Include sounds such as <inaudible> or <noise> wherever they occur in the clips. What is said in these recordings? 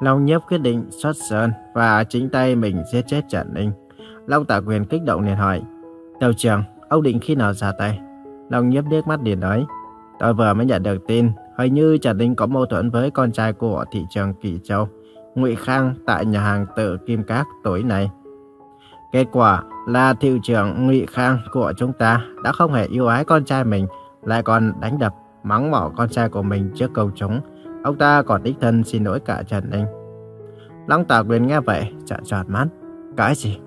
Long Nhiếp quyết định xuất sơn và chính tay mình giết chết Trần Ninh. Long Tả Quyền kích động liền hỏi, Đầu trưởng, ông định khi nào ra tay? Long Nhiếp điếc mắt liền nói, Tôi vừa mới nhận được tin, hình như Trần Ninh có mâu thuẫn với con trai của thị trường Kỳ Châu, Ngụy Khang tại nhà hàng tự Kim Cát tối nay. Kết quả là thị trưởng Ngụy Khang của chúng ta đã không hề yêu ái con trai mình, lại còn đánh đập, mắng mỏ con trai của mình trước công chúng. Ông ta còn đích thân xin lỗi cả Trần Ninh. Long Tà Quyền nghe vậy, trợn tròn mắt. Cái gì?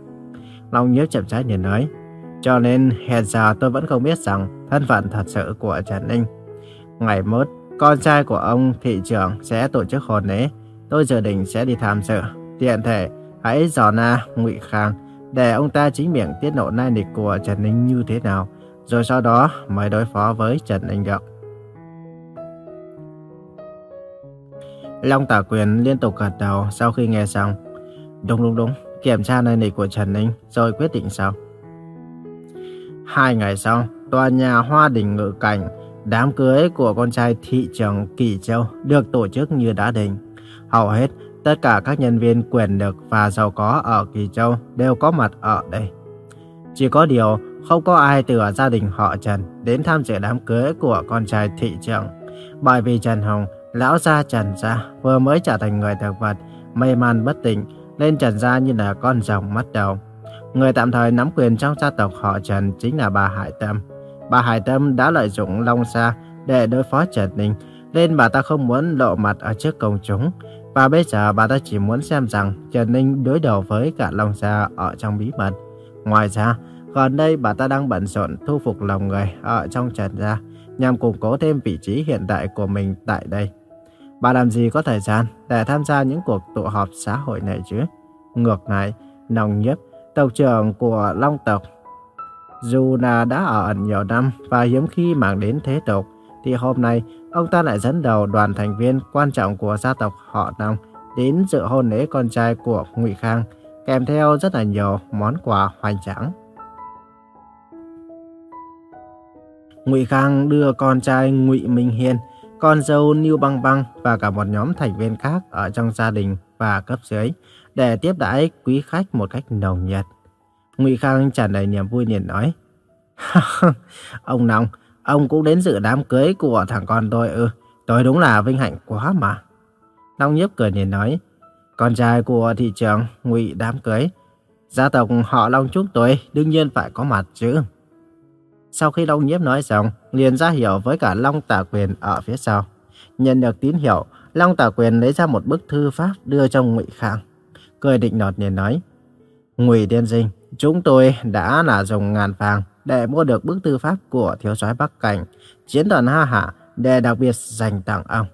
Long Nhiếp chậm rãi nhìn nói. Cho nên hiện giờ tôi vẫn không biết rằng thân phận thật sự của Trần Ninh. Ngày mốt, con trai của ông thị trưởng sẽ tổ chức hôn lễ. Tôi dự định sẽ đi tham dự. Tiện thể, hãy dò na Ngụy Khang để ông ta chính miệng tiết lộ nai lịch của Trần Ninh như thế nào, rồi sau đó mới đối phó với Trần Ninh được. Long Tả Quyền liên tục gật đầu sau khi nghe xong. Đúng đúng đúng, kiểm tra nơi này của Trần Ninh rồi quyết định sau. Hai ngày sau, tòa nhà Hoa Đình Ngự Cảnh, đám cưới của con trai thị trưởng Kỳ Châu được tổ chức như đã định. Hầu hết, tất cả các nhân viên quyền lực và giàu có ở Kỳ Châu đều có mặt ở đây. Chỉ có điều, không có ai từ gia đình họ Trần đến tham dự đám cưới của con trai thị trưởng. Bởi vì Trần Hồng Lão gia Trần gia vừa mới trở thành người thực vật, mê man bất tỉnh, nên Trần gia như là con rồng mất đầu. Người tạm thời nắm quyền trong gia tộc họ Trần chính là bà Hải Tâm. Bà Hải Tâm đã lợi dụng Long Sa để đối phó Trần Ninh, nên bà ta không muốn lộ mặt ở trước công chúng. Và bây giờ bà ta chỉ muốn xem rằng Trần Ninh đối đầu với cả Long Sa ở trong bí mật. Ngoài ra, gần đây bà ta đang bận rộn thu phục lòng người ở trong Trần gia, nhằm củng cố thêm vị trí hiện tại của mình tại đây. Bà làm gì có thời gian để tham gia những cuộc tụ họp xã hội này chứ? Ngược lại, nồng nhất, tộc trưởng của Long tộc, dù là đã ở ẩn nhiều năm và hiếm khi màng đến thế tộc, thì hôm nay ông ta lại dẫn đầu đoàn thành viên quan trọng của gia tộc họ Long đến dự hôn lễ con trai của Ngụy Khang, kèm theo rất là nhiều món quà hoành tráng. Ngụy Khang đưa con trai Ngụy Minh Hiên con dâu Niu Băng Băng và cả một nhóm thành viên khác ở trong gia đình và cấp dưới để tiếp đãi quý khách một cách nồng nhiệt. Ngụy Khang tràn đầy niềm vui liền nói: <laughs> "Ông Long, ông cũng đến dự đám cưới của thằng con tôi ư? tôi đúng là vinh hạnh quá mà." Long Nhiếp cười liền nói: "Con trai của thị trưởng Ngụy đám cưới, gia tộc họ Long chúng tôi đương nhiên phải có mặt chứ." Sau khi Long Nhiếp nói xong, liền ra hiệu với cả Long Tả Quyền ở phía sau. Nhận được tín hiệu, Long Tả Quyền lấy ra một bức thư pháp đưa cho Ngụy Khang. Cười định nọt liền nói, Ngụy Tiên Sinh, chúng tôi đã là dùng ngàn vàng để mua được bức thư pháp của thiếu soái Bắc Cảnh, chiến đoàn Ha Hạ để đặc biệt dành tặng ông.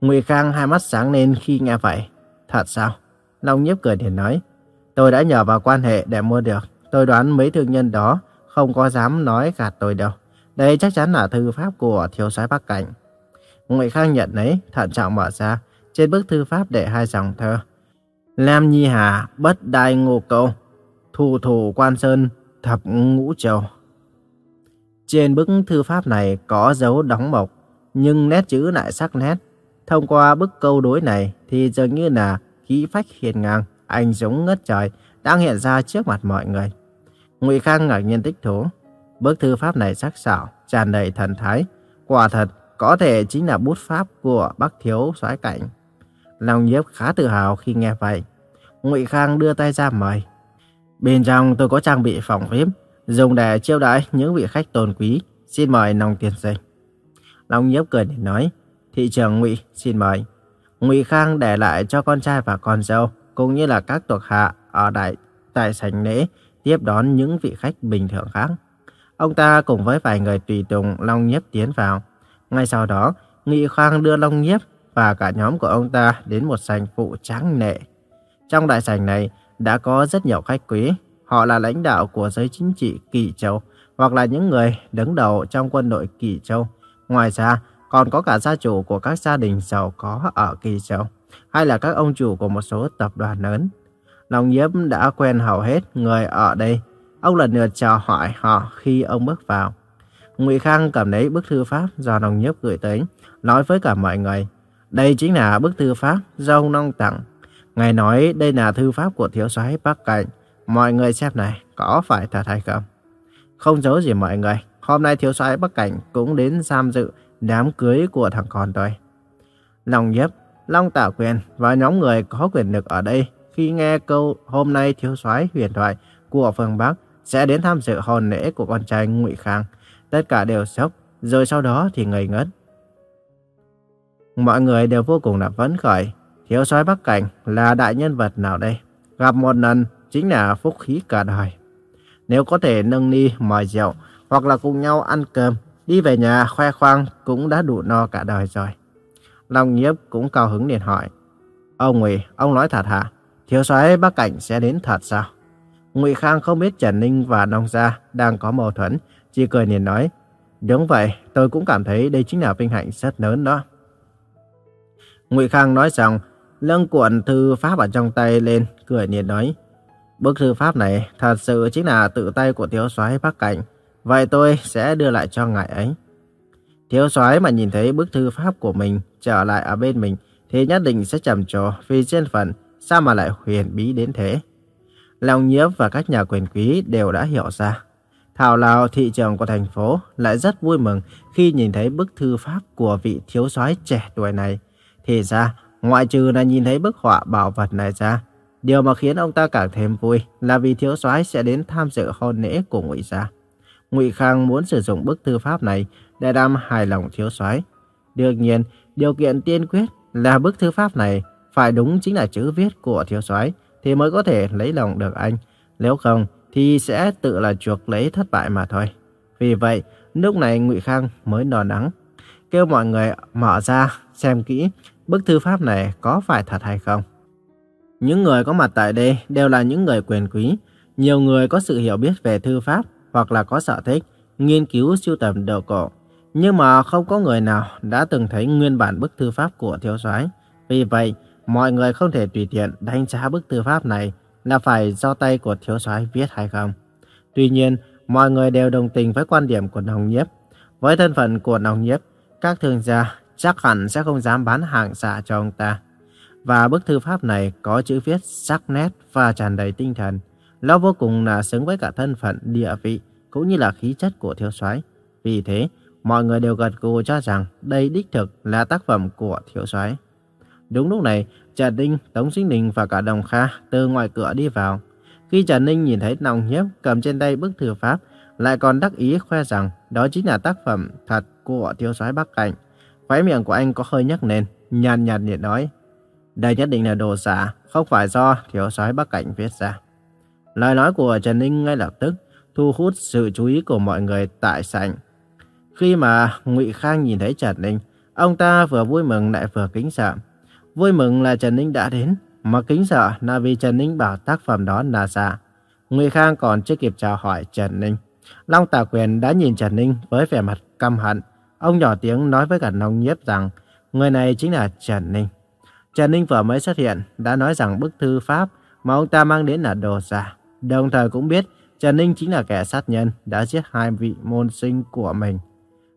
Ngụy Khang hai mắt sáng lên khi nghe vậy. Thật sao? Long Nhiếp cười liền nói, tôi đã nhờ vào quan hệ để mua được. Tôi đoán mấy thương nhân đó không có dám nói gạt tôi đâu. Đây chắc chắn là thư pháp của thiếu soái Bắc Cảnh. Ngụy Khang nhận lấy, thận trọng mở ra. Trên bức thư pháp để hai dòng thơ. Lam Nhi Hà, bất đai ngô câu, thủ thủ quan sơn, thập ngũ châu. Trên bức thư pháp này có dấu đóng mộc, nhưng nét chữ lại sắc nét. Thông qua bức câu đối này thì dường như là khí phách hiền ngang, anh dũng ngất trời đang hiện ra trước mặt mọi người. Ngụy Khang ngạc nhiên tích thú. Bức thư pháp này sắc sảo, tràn đầy thần thái. Quả thật, có thể chính là bút pháp của Bắc Thiếu soái cảnh. Long Nhiếp khá tự hào khi nghe vậy. Ngụy Khang đưa tay ra mời. Bên trong tôi có trang bị phòng VIP, dùng để chiêu đãi những vị khách tôn quý. Xin mời nông tiền sinh. Long Nhiếp cười để nói, thị trường Ngụy xin mời. Ngụy Khang để lại cho con trai và con dâu, cũng như là các thuộc hạ ở đại tại sảnh lễ tiếp đón những vị khách bình thường khác. Ông ta cùng với vài người tùy tùng Long Nhiếp tiến vào. Ngay sau đó, Nghị Khang đưa Long Nhiếp và cả nhóm của ông ta đến một sảnh phụ tráng nệ. Trong đại sảnh này đã có rất nhiều khách quý. Họ là lãnh đạo của giới chính trị Kỳ Châu hoặc là những người đứng đầu trong quân đội Kỳ Châu. Ngoài ra, còn có cả gia chủ của các gia đình giàu có ở Kỳ Châu hay là các ông chủ của một số tập đoàn lớn. Long Nhiếp đã quen hầu hết người ở đây. Ông lần lượt chào hỏi họ khi ông bước vào. Ngụy Khang cầm lấy bức thư pháp do Long Nhiếp gửi tới, nói với cả mọi người. Đây chính là bức thư pháp do ông Long tặng. Ngài nói đây là thư pháp của thiếu soái Bắc Cảnh. Mọi người xem này, có phải thật hay không? Không giấu gì mọi người, hôm nay thiếu soái Bắc Cảnh cũng đến tham dự đám cưới của thằng con tôi. Long Nhấp, Long Tả Quyền và nhóm người có quyền lực ở đây khi nghe câu hôm nay thiếu soái huyền thoại của phương Bắc sẽ đến tham dự hôn lễ của con trai Ngụy Khang. Tất cả đều sốc, rồi sau đó thì ngây ngất. Mọi người đều vô cùng là phấn khởi. Thiếu soái Bắc Cảnh là đại nhân vật nào đây? Gặp một lần chính là phúc khí cả đời. Nếu có thể nâng ni mời rượu hoặc là cùng nhau ăn cơm, đi về nhà khoe khoang cũng đã đủ no cả đời rồi. Long nhiếp cũng cao hứng liền hỏi. Ông Ngụy, ông nói thật hả? Thiếu soái Bắc Cảnh sẽ đến thật sao? Ngụy Khang không biết Trần Ninh và Nông Gia đang có mâu thuẫn, chỉ cười nhìn nói. Đúng vậy, tôi cũng cảm thấy đây chính là vinh hạnh rất lớn đó. Ngụy Khang nói rằng, lưng cuộn thư pháp ở trong tay lên, cười nhìn nói. Bức thư pháp này thật sự chính là tự tay của thiếu soái Bắc Cảnh. Vậy tôi sẽ đưa lại cho ngài ấy. Thiếu soái mà nhìn thấy bức thư pháp của mình trở lại ở bên mình thì nhất định sẽ trầm trồ vì trên phần sao mà lại huyền bí đến thế. Long Nhiếp và các nhà quyền quý đều đã hiểu ra. Thảo Lào thị trường của thành phố lại rất vui mừng khi nhìn thấy bức thư pháp của vị thiếu soái trẻ tuổi này. Thì ra, ngoại trừ là nhìn thấy bức họa bảo vật này ra, điều mà khiến ông ta càng thêm vui là vì thiếu soái sẽ đến tham dự hôn lễ của Ngụy gia. Ngụy Khang muốn sử dụng bức thư pháp này để đam hài lòng thiếu soái. Đương nhiên, điều kiện tiên quyết là bức thư pháp này phải đúng chính là chữ viết của thiếu soái thì mới có thể lấy lòng được anh. Nếu không thì sẽ tự là chuộc lấy thất bại mà thôi. Vì vậy, lúc này Ngụy Khang mới nò nắng, kêu mọi người mở ra xem kỹ bức thư pháp này có phải thật hay không. Những người có mặt tại đây đều là những người quyền quý, nhiều người có sự hiểu biết về thư pháp hoặc là có sở thích, nghiên cứu sưu tầm đồ cổ. Nhưng mà không có người nào đã từng thấy nguyên bản bức thư pháp của thiếu soái. Vì vậy, mọi người không thể tùy tiện đánh giá bức thư pháp này là phải do tay của thiếu soái viết hay không. Tuy nhiên, mọi người đều đồng tình với quan điểm của Nồng Nhiếp. Với thân phận của Nồng Nhiếp, các thương gia chắc hẳn sẽ không dám bán hàng giả cho ông ta. Và bức thư pháp này có chữ viết sắc nét và tràn đầy tinh thần. Nó vô cùng là xứng với cả thân phận, địa vị cũng như là khí chất của thiếu soái. Vì thế, mọi người đều gật gù cho rằng đây đích thực là tác phẩm của thiếu soái. Đúng lúc này, Trần Ninh, Tống Sinh Đình và cả Đồng Kha từ ngoài cửa đi vào. Khi Trần Ninh nhìn thấy Nòng Nhiếp cầm trên tay bức thư pháp, lại còn đắc ý khoe rằng đó chính là tác phẩm thật của thiếu soái Bắc Cảnh. Khóe miệng của anh có hơi nhắc lên, nhàn nhạt nhiệt nói. Đây nhất định là đồ giả, không phải do thiếu soái Bắc Cảnh viết ra. Lời nói của Trần Ninh ngay lập tức thu hút sự chú ý của mọi người tại sảnh. Khi mà Ngụy Khang nhìn thấy Trần Ninh, ông ta vừa vui mừng lại vừa kính sợ. Vui mừng là Trần Ninh đã đến, mà kính sợ là vì Trần Ninh bảo tác phẩm đó là giả. Ngụy Khang còn chưa kịp chào hỏi Trần Ninh. Long Tà Quyền đã nhìn Trần Ninh với vẻ mặt căm hận. Ông nhỏ tiếng nói với cả nông nhiếp rằng người này chính là Trần Ninh. Trần Ninh vừa mới xuất hiện đã nói rằng bức thư pháp mà ông ta mang đến là đồ giả. Đồng thời cũng biết Trần Ninh chính là kẻ sát nhân đã giết hai vị môn sinh của mình.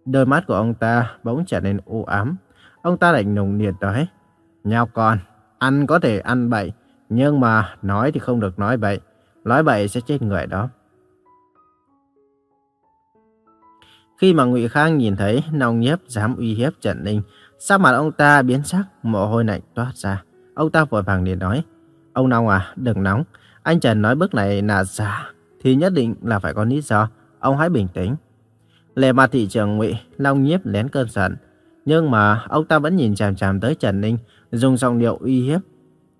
Đôi mắt của ông ta bỗng trở nên u ám. Ông ta lạnh lùng liệt nói. Nhóc con, ăn có thể ăn bậy, nhưng mà nói thì không được nói bậy. Nói bậy sẽ chết người đó. Khi mà Ngụy Khang nhìn thấy nòng nhiếp dám uy hiếp Trần Ninh, sắc mặt ông ta biến sắc, mồ hôi lạnh toát ra. Ông ta vội vàng liền nói, ông Nông à, đừng nóng. Anh Trần nói bước này là giả, thì nhất định là phải có lý do. Ông hãy bình tĩnh. lề mặt thị trường Ngụy, Long nhiếp lén cơn giận. Nhưng mà ông ta vẫn nhìn chằm chằm tới Trần Ninh, dùng giọng điệu uy hiếp.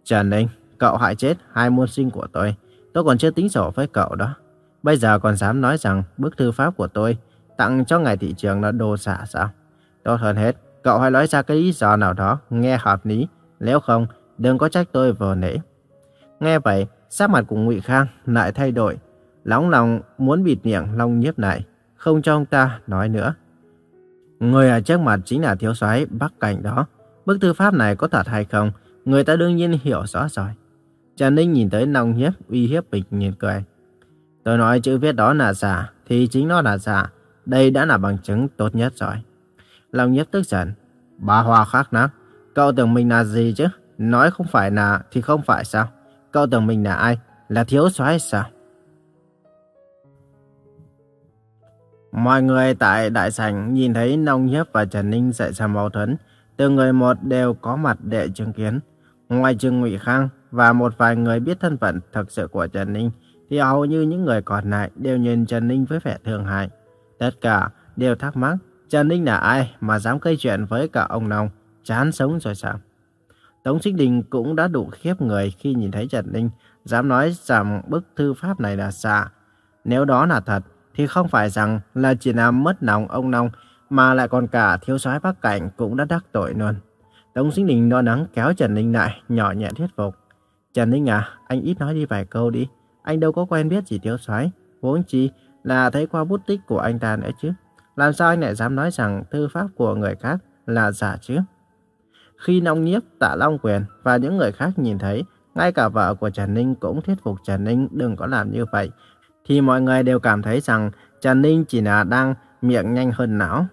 Trần Ninh, cậu hại chết hai môn sinh của tôi. Tôi còn chưa tính sổ với cậu đó. Bây giờ còn dám nói rằng bức thư pháp của tôi tặng cho ngài thị trường là đồ giả sao? Tốt hơn hết, cậu hãy nói ra cái lý do nào đó nghe hợp lý. Nếu không, đừng có trách tôi vờ nể. Nghe vậy, sắc mặt của Ngụy Khang lại thay đổi. Lóng lòng muốn bịt miệng Long Nhiếp này, không cho ông ta nói nữa. Người ở trước mặt chính là thiếu soái Bắc Cảnh đó. Bức thư pháp này có thật hay không, người ta đương nhiên hiểu rõ rồi. Trần Ninh nhìn tới Long Nhiếp uy hiếp bình nhìn cười. Tôi nói chữ viết đó là giả, thì chính nó là giả. Đây đã là bằng chứng tốt nhất rồi. Long Nhiếp tức giận. Bà Hoa khác nắng Cậu tưởng mình là gì chứ? Nói không phải là thì không phải sao? Cậu tưởng mình là ai? Là thiếu soái sao? Mọi người tại đại sảnh nhìn thấy Nông Nhiếp và Trần Ninh xảy ra mâu thuẫn, từng người một đều có mặt để chứng kiến. Ngoài trừ Ngụy Khang và một vài người biết thân phận thực sự của Trần Ninh, thì hầu như những người còn lại đều nhìn Trần Ninh với vẻ thương hại. Tất cả đều thắc mắc Trần Ninh là ai mà dám gây chuyện với cả ông Nông, chán sống rồi sao? Tống Sinh Đình cũng đã đủ khiếp người khi nhìn thấy Trần Ninh, dám nói rằng bức thư pháp này là xạ. Nếu đó là thật, thì không phải rằng là chỉ làm mất lòng ông Nông, mà lại còn cả thiếu soái Bắc Cảnh cũng đã đắc tội luôn. Tống Sinh Đình lo lắng kéo Trần Ninh lại, nhỏ nhẹ thuyết phục. Trần Ninh à, anh ít nói đi vài câu đi. Anh đâu có quen biết gì thiếu soái, huống chi là thấy qua bút tích của anh ta nữa chứ. Làm sao anh lại dám nói rằng thư pháp của người khác là giả chứ? Khi Nông Nhiếp, Tạ Long Quyền và những người khác nhìn thấy, ngay cả vợ của Trần Ninh cũng thuyết phục Trần Ninh đừng có làm như vậy, thì mọi người đều cảm thấy rằng Trần Ninh chỉ là đang miệng nhanh hơn não.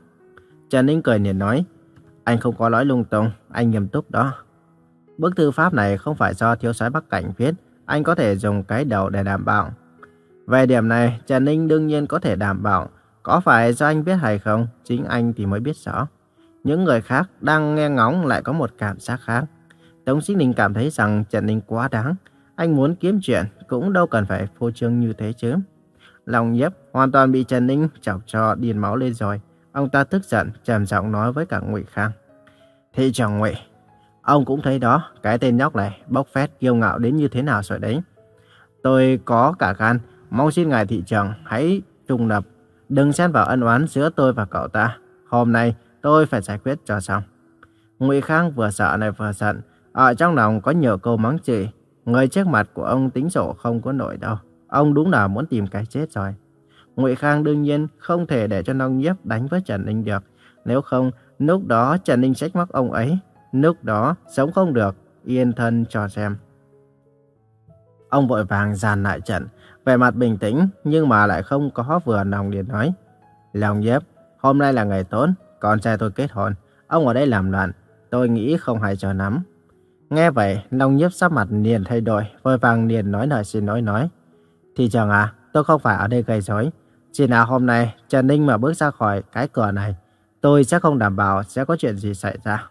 Trần Ninh cười nhìn nói, anh không có nói lung tung, anh nghiêm túc đó. Bức thư pháp này không phải do thiếu soái Bắc Cảnh viết, anh có thể dùng cái đầu để đảm bảo. Về điểm này, Trần Ninh đương nhiên có thể đảm bảo, có phải do anh biết hay không, chính anh thì mới biết rõ. Những người khác đang nghe ngóng lại có một cảm giác khác. Tống Sinh Ninh cảm thấy rằng Trần Ninh quá đáng. Anh muốn kiếm chuyện cũng đâu cần phải phô trương như thế chứ. Lòng nhếp hoàn toàn bị Trần Ninh chọc cho điên máu lên rồi. Ông ta tức giận, trầm giọng nói với cả Ngụy Khang. Thị trưởng Ngụy, ông cũng thấy đó, cái tên nhóc này bốc phét kiêu ngạo đến như thế nào rồi đấy. Tôi có cả gan, mong xin ngài thị trưởng hãy trung lập, đừng xen vào ân oán giữa tôi và cậu ta. Hôm nay tôi phải giải quyết cho xong. Ngụy Khang vừa sợ này vừa giận, ở trong lòng có nhiều câu mắng chửi. Người trước mặt của ông tính sổ không có nổi đâu. Ông đúng là muốn tìm cái chết rồi. Ngụy Khang đương nhiên không thể để cho Nông Nhiếp đánh với Trần Ninh được. Nếu không, lúc đó Trần Ninh trách móc ông ấy. Lúc đó, sống không được, yên thân cho xem. Ông vội vàng dàn lại trận, vẻ mặt bình tĩnh nhưng mà lại không có vừa lòng liền nói. Lòng Nhiếp, hôm nay là ngày tốt, con trai tôi kết hôn. Ông ở đây làm loạn, tôi nghĩ không hay cho lắm. Nghe vậy, Long Nhiếp sắc mặt liền thay đổi, vội vàng liền nói lời xin lỗi nói. Thị trường à, tôi không phải ở đây gây rối. Chỉ là hôm nay, Trần Ninh mà bước ra khỏi cái cửa này, tôi sẽ không đảm bảo sẽ có chuyện gì xảy ra.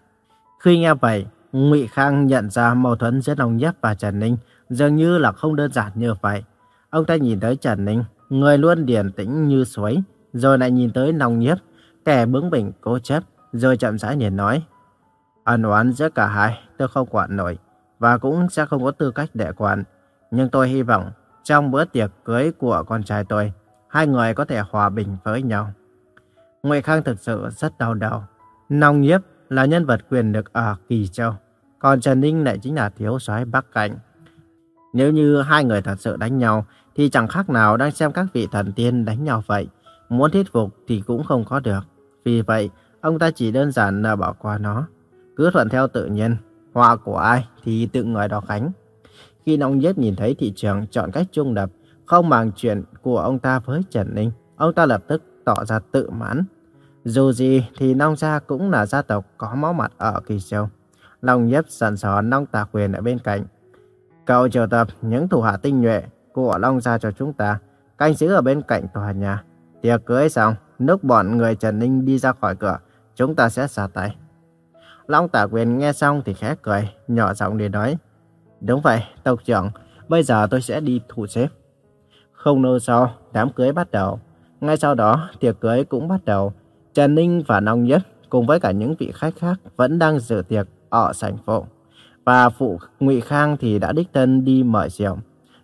Khi nghe vậy, Ngụy Khang nhận ra mâu thuẫn giữa Long Nhất và Trần Ninh dường như là không đơn giản như vậy. Ông ta nhìn tới Trần Ninh, người luôn điềm tĩnh như suối, rồi lại nhìn tới Long Nhất kẻ bướng bỉnh cố chấp, rồi chậm rãi liền nói. Ân oán giữa cả hai tôi không quản nổi và cũng sẽ không có tư cách để quản. Nhưng tôi hy vọng trong bữa tiệc cưới của con trai tôi, hai người có thể hòa bình với nhau. Ngụy Khang thực sự rất đau đầu. Nong Nhiếp là nhân vật quyền lực ở Kỳ Châu, còn Trần Ninh lại chính là thiếu soái Bắc Cảnh. Nếu như hai người thật sự đánh nhau, thì chẳng khác nào đang xem các vị thần tiên đánh nhau vậy. Muốn thuyết phục thì cũng không có được. Vì vậy, ông ta chỉ đơn giản là bỏ qua nó. Cứ thuận theo tự nhiên, họa của ai thì tự người đó khánh. Khi Nông Nhiếp nhìn thấy thị trường chọn cách trung lập, không màng chuyện của ông ta với Trần Ninh, ông ta lập tức tỏ ra tự mãn. Dù gì thì Nong Gia cũng là gia tộc có máu mặt ở Kỳ Châu. Long Nhếp sẵn sò Nong Tà Quyền ở bên cạnh. Cậu triệu tập những thủ hạ tinh nhuệ của Long Gia cho chúng ta, canh giữ ở bên cạnh tòa nhà. Tiệc cưới xong, lúc bọn người Trần Ninh đi ra khỏi cửa, chúng ta sẽ xả tay. Long Tả Quyền nghe xong thì khẽ cười, nhỏ giọng để nói. Đúng vậy, tộc trưởng, bây giờ tôi sẽ đi thủ xếp. Không lâu sau, đám cưới bắt đầu. Ngay sau đó, tiệc cưới cũng bắt đầu. Trần Ninh và Nông Nhất cùng với cả những vị khách khác vẫn đang dự tiệc ở sảnh phụ. Và phụ Ngụy Khang thì đã đích thân đi mời rượu.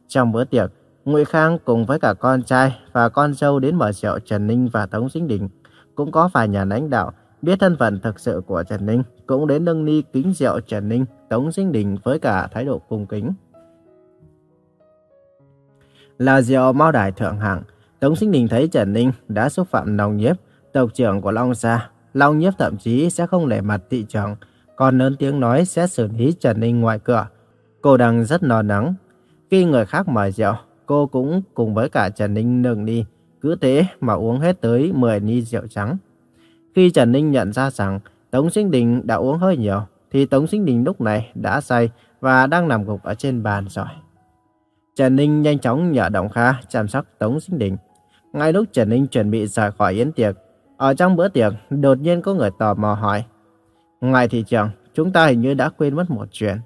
Trong bữa tiệc, Ngụy Khang cùng với cả con trai và con dâu đến mời rượu Trần Ninh và Tống Sinh Đình. Cũng có vài nhà lãnh đạo biết thân phận thực sự của Trần Ninh, cũng đến nâng ni kính rượu Trần Ninh, Tống Sinh Đình với cả thái độ cung kính. Là rượu mao đài thượng hạng, Tống Sinh Đình thấy Trần Ninh đã xúc phạm Long Nhiếp, tộc trưởng của Long Gia. Long Nhiếp thậm chí sẽ không để mặt thị trưởng, còn lớn tiếng nói sẽ xử lý Trần Ninh ngoài cửa. Cô đang rất lo lắng. Khi người khác mời rượu, cô cũng cùng với cả Trần Ninh nâng ly, cứ thế mà uống hết tới 10 ly rượu trắng. Khi Trần Ninh nhận ra rằng Tống Sinh Đình đã uống hơi nhiều, thì Tống Sinh Đình lúc này đã say và đang nằm gục ở trên bàn rồi. Trần Ninh nhanh chóng nhờ Đồng Kha chăm sóc Tống Sinh Đình. Ngay lúc Trần Ninh chuẩn bị rời khỏi yến tiệc, ở trong bữa tiệc đột nhiên có người tò mò hỏi. Ngài thị trưởng, chúng ta hình như đã quên mất một chuyện.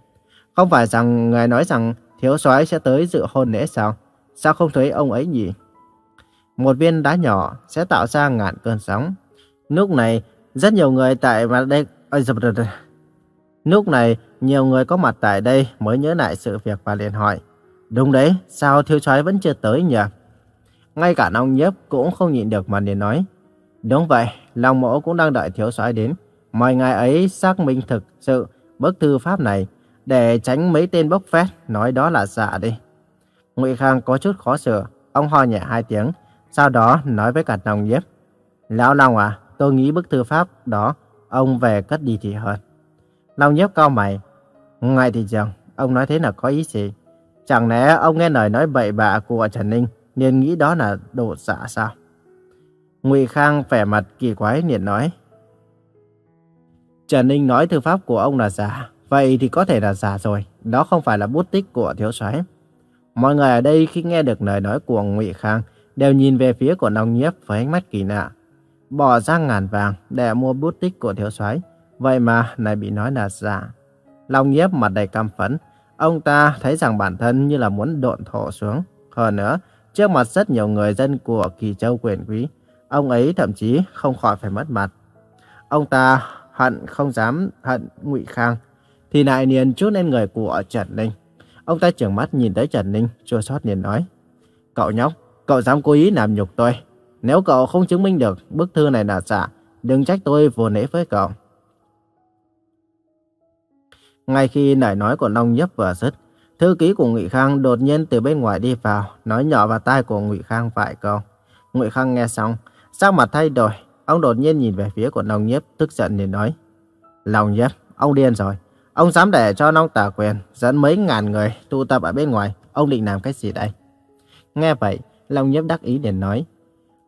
Không phải rằng ngài nói rằng thiếu soái sẽ tới dự hôn lễ sao? Sao không thấy ông ấy nhỉ? Một viên đá nhỏ sẽ tạo ra ngàn cơn sóng. Lúc này, rất nhiều người tại mặt đây... Lúc này, nhiều người có mặt tại đây mới nhớ lại sự việc và liền hỏi. Đúng đấy, sao thiếu soái vẫn chưa tới nhỉ? Ngay cả long nhếp cũng không nhịn được mà liền nói. Đúng vậy, Long Mỗ cũng đang đợi thiếu soái đến. Mời ngài ấy xác minh thực sự bức thư pháp này để tránh mấy tên bốc phét nói đó là giả đi. Ngụy Khang có chút khó xử, ông ho nhẹ hai tiếng, sau đó nói với cả Long Nhiếp. Lão Long à, tôi nghĩ bức thư pháp đó ông về cất đi thì hơn. Long Nhiếp cao mày. Ngài thì chẳng, ông nói thế là có ý gì? Chẳng lẽ ông nghe lời nói bậy bạ của Trần Ninh nên nghĩ đó là đồ giả sao? Ngụy Khang vẻ mặt kỳ quái liền nói. Trần Ninh nói thư pháp của ông là giả, vậy thì có thể là giả rồi, đó không phải là bút tích của thiếu soái. Mọi người ở đây khi nghe được lời nói của Ngụy Khang đều nhìn về phía của Long Nhiếp với ánh mắt kỳ lạ. Bỏ ra ngàn vàng để mua bút tích của thiếu soái, vậy mà lại bị nói là giả. Long Nhiếp mặt đầy căm phẫn, ông ta thấy rằng bản thân như là muốn độn thổ xuống. Hơn nữa, trước mặt rất nhiều người dân của Kỳ Châu quyền quý, ông ấy thậm chí không khỏi phải mất mặt. Ông ta hận không dám hận Ngụy Khang, thì lại liền chút lên người của Trần Ninh. Ông ta trưởng mắt nhìn tới Trần Ninh, chua xót liền nói: "Cậu nhóc, cậu dám cố ý làm nhục tôi. Nếu cậu không chứng minh được bức thư này là giả, đừng trách tôi vô nễ với cậu." Ngay khi nảy nói của Long Nhấp vừa dứt, thư ký của Ngụy Khang đột nhiên từ bên ngoài đi vào, nói nhỏ vào tai của Ngụy Khang vài câu. Ngụy Khang nghe xong, sắc mặt thay đổi, ông đột nhiên nhìn về phía của Long Nhấp, tức giận liền nói: "Long Nhấp, ông điên rồi. Ông dám để cho Long Tả Quyền dẫn mấy ngàn người tụ tập ở bên ngoài, ông định làm cái gì đây?" Nghe vậy, Long Nhấp đắc ý liền nói: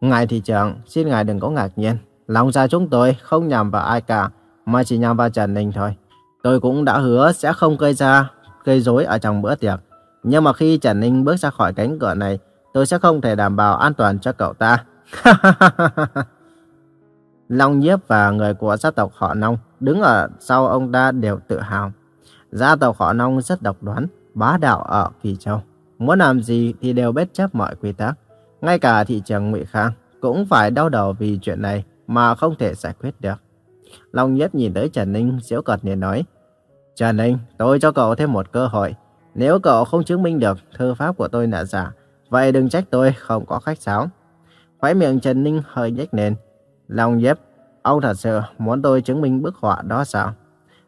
"Ngài thị trưởng, xin ngài đừng có ngạc nhiên, lòng gia chúng tôi không nhằm vào ai cả, mà chỉ nhằm vào Trần Ninh thôi." Tôi cũng đã hứa sẽ không gây ra gây rối ở trong bữa tiệc. Nhưng mà khi Trần Ninh bước ra khỏi cánh cửa này, tôi sẽ không thể đảm bảo an toàn cho cậu ta. <laughs> Long Nhiếp và người của gia tộc họ Nông đứng ở sau ông ta đều tự hào. Gia tộc họ Nông rất độc đoán, bá đạo ở Kỳ Châu. Muốn làm gì thì đều bất chấp mọi quy tắc. Ngay cả thị trường Ngụy Khang cũng phải đau đầu vì chuyện này mà không thể giải quyết được. Long Nhiếp nhìn tới Trần Ninh, diễu cợt liền nói. Trần Ninh, tôi cho cậu thêm một cơ hội. Nếu cậu không chứng minh được thư pháp của tôi là giả, vậy đừng trách tôi không có khách sáo. Khóe miệng Trần Ninh hơi nhếch lên. Lòng dép, ông thật sự muốn tôi chứng minh bức họa đó sao?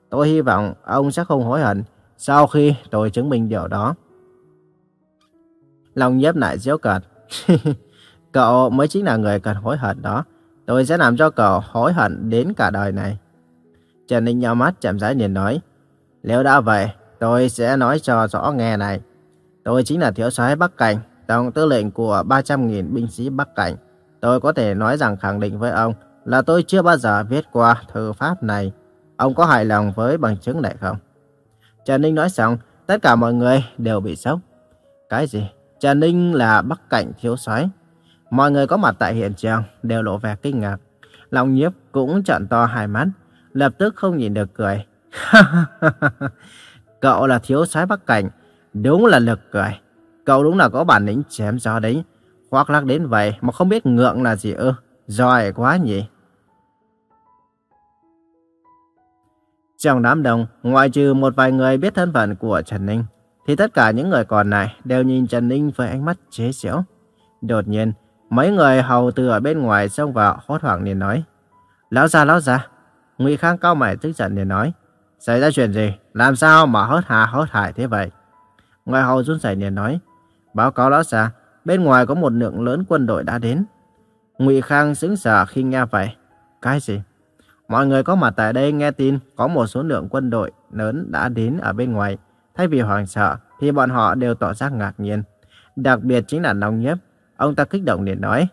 Tôi hy vọng ông sẽ không hối hận sau khi tôi chứng minh điều đó. Long nhếp lại giễu cợt. <laughs> cậu mới chính là người cần hối hận đó. Tôi sẽ làm cho cậu hối hận đến cả đời này. Trần Ninh nhau mắt chậm rãi liền nói. Nếu đã vậy, tôi sẽ nói cho rõ nghe này. Tôi chính là thiếu soái Bắc Cảnh, tổng tư lệnh của 300.000 binh sĩ Bắc Cảnh. Tôi có thể nói rằng khẳng định với ông là tôi chưa bao giờ viết qua thư pháp này. Ông có hài lòng với bằng chứng này không? Trần Ninh nói xong, tất cả mọi người đều bị sốc. Cái gì? Trần Ninh là Bắc Cảnh thiếu soái. Mọi người có mặt tại hiện trường đều lộ vẻ kinh ngạc. Long nhiếp cũng trợn to hai mắt, lập tức không nhìn được cười. <laughs> Cậu là thiếu soái Bắc Cảnh, đúng là lực cười. Cậu đúng là có bản lĩnh chém gió đấy. Khoác lác đến vậy mà không biết ngượng là gì ư. Giỏi quá nhỉ. Trong đám đông, ngoại trừ một vài người biết thân phận của Trần Ninh, thì tất cả những người còn lại đều nhìn Trần Ninh với ánh mắt chế giễu. Đột nhiên, mấy người hầu từ ở bên ngoài xông vào hốt hoảng liền nói. Lão già, lão già. Ngụy Khang cao mày tức giận liền nói. Xảy ra chuyện gì? Làm sao mà hớt hà hớt hải thế vậy? Ngoài hầu run rẩy liền nói. Báo cáo lão già, bên ngoài có một lượng lớn quân đội đã đến. Ngụy Khang sững sờ khi nghe vậy. Cái gì? Mọi người có mặt tại đây nghe tin có một số lượng quân đội lớn đã đến ở bên ngoài. Thay vì hoảng sợ thì bọn họ đều tỏ ra ngạc nhiên. Đặc biệt chính là Long Nhiếp. Ông ta kích động liền nói.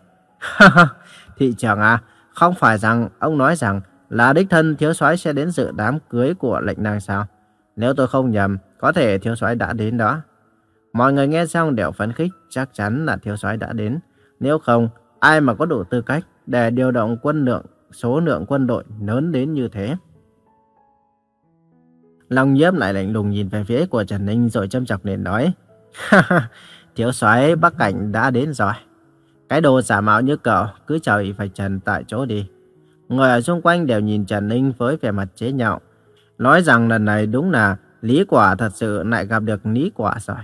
<laughs> Thị trưởng à, không phải rằng ông nói rằng là đích thân thiếu soái sẽ đến dự đám cưới của lệnh nàng sao? Nếu tôi không nhầm, có thể thiếu soái đã đến đó. Mọi người nghe xong đều phấn khích, chắc chắn là thiếu soái đã đến. Nếu không, ai mà có đủ tư cách để điều động quân lượng, số lượng quân đội lớn đến như thế? Long nhiếp lại lạnh lùng nhìn về phía của Trần Ninh rồi châm chọc liền nói. thiếu soái Bắc Cảnh đã đến rồi. Cái đồ giả mạo như cậu cứ chờ ý phải trần tại chỗ đi. Người ở xung quanh đều nhìn Trần Ninh với vẻ mặt chế nhạo. Nói rằng lần này đúng là lý quả thật sự lại gặp được lý quả rồi.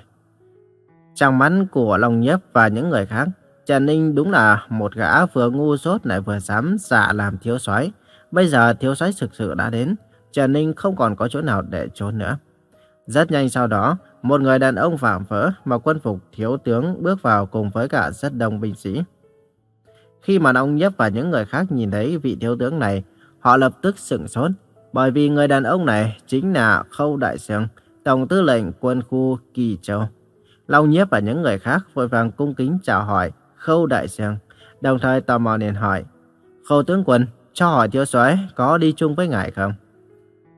Trong mắt của Long Nhiếp và những người khác, Trần Ninh đúng là một gã vừa ngu dốt lại vừa dám giả làm thiếu soái. Bây giờ thiếu soái thực sự đã đến, Trần Ninh không còn có chỗ nào để trốn nữa. Rất nhanh sau đó, một người đàn ông phạm vỡ mà quân phục thiếu tướng bước vào cùng với cả rất đông binh sĩ. Khi mà ông Nhấp và những người khác nhìn thấy vị thiếu tướng này, họ lập tức sửng sốt, bởi vì người đàn ông này chính là Khâu Đại Sương, Tổng tư lệnh quân khu Kỳ Châu. Long Nhiếp và những người khác vội vàng cung kính chào hỏi Khâu Đại Sương, đồng thời tò mò liền hỏi, Khâu tướng quân, cho hỏi thiếu soái có đi chung với ngài không?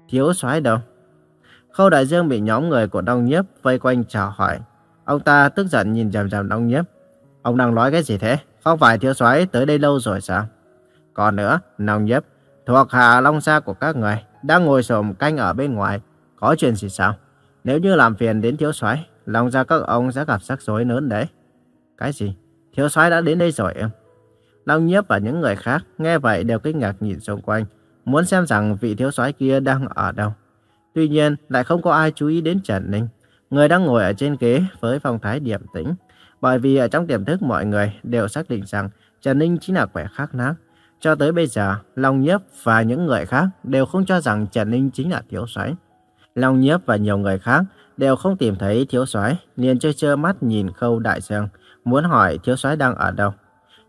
Thiếu soái đâu? Khâu Đại Dương bị nhóm người của Đông Nhiếp vây quanh chào hỏi. Ông ta tức giận nhìn chằm chằm Đông Nhiếp. Ông đang nói cái gì thế? Không phải thiếu soái tới đây lâu rồi sao? Còn nữa, nông nhấp, thuộc hạ Long Sa của các người đang ngồi sồm canh ở bên ngoài. Có chuyện gì sao? Nếu như làm phiền đến thiếu soái, Long Sa các ông sẽ gặp rắc rối lớn đấy. Cái gì? Thiếu soái đã đến đây rồi em? Long Nhiếp và những người khác nghe vậy đều kinh ngạc nhìn xung quanh, muốn xem rằng vị thiếu soái kia đang ở đâu. Tuy nhiên, lại không có ai chú ý đến Trần Ninh, người đang ngồi ở trên ghế với phong thái điềm tĩnh. Bởi vì ở trong tiềm thức mọi người đều xác định rằng Trần Ninh chính là quẻ khác nát. Cho tới bây giờ, Long Nhiếp và những người khác đều không cho rằng Trần Ninh chính là thiếu soái. Long Nhiếp và nhiều người khác đều không tìm thấy thiếu soái, liền chơi trơ mắt nhìn Khâu Đại Dương, muốn hỏi thiếu soái đang ở đâu.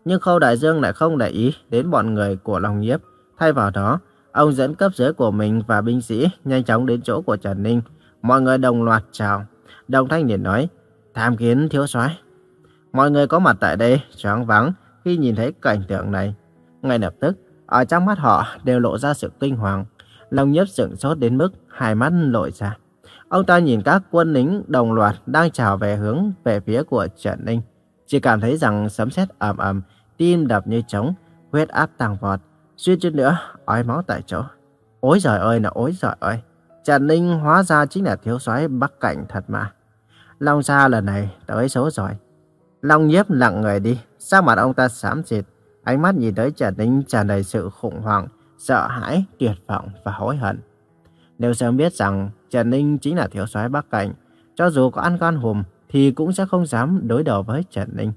Nhưng Khâu Đại Dương lại không để ý đến bọn người của Long Nhiếp. Thay vào đó, Ông dẫn cấp dưới của mình và binh sĩ nhanh chóng đến chỗ của Trần Ninh. Mọi người đồng loạt chào. Đồng thanh liền nói, tham kiến thiếu soái. Mọi người có mặt tại đây choáng vắng khi nhìn thấy cảnh tượng này. Ngay lập tức, ở trong mắt họ đều lộ ra sự kinh hoàng. Lòng nhấp sững sốt đến mức hai mắt lội ra. Ông ta nhìn các quân lính đồng loạt đang chào về hướng về phía của Trần Ninh. Chỉ cảm thấy rằng sấm sét ầm ầm, tim đập như trống, huyết áp tăng vọt. Suýt chút nữa, ói máu tại chỗ. Ôi giời ơi là ôi giời ơi. Trần Ninh hóa ra chính là thiếu soái Bắc Cảnh thật mà. Long Sa lần này tới số rồi. Long nhiếp lặng người đi, sắc mặt ông ta xám xịt. Ánh mắt nhìn tới Trần Ninh tràn đầy sự khủng hoảng, sợ hãi, tuyệt vọng và hối hận. Nếu sớm biết rằng Trần Ninh chính là thiếu soái Bắc Cảnh, cho dù có ăn gan hùm thì cũng sẽ không dám đối đầu với Trần Ninh.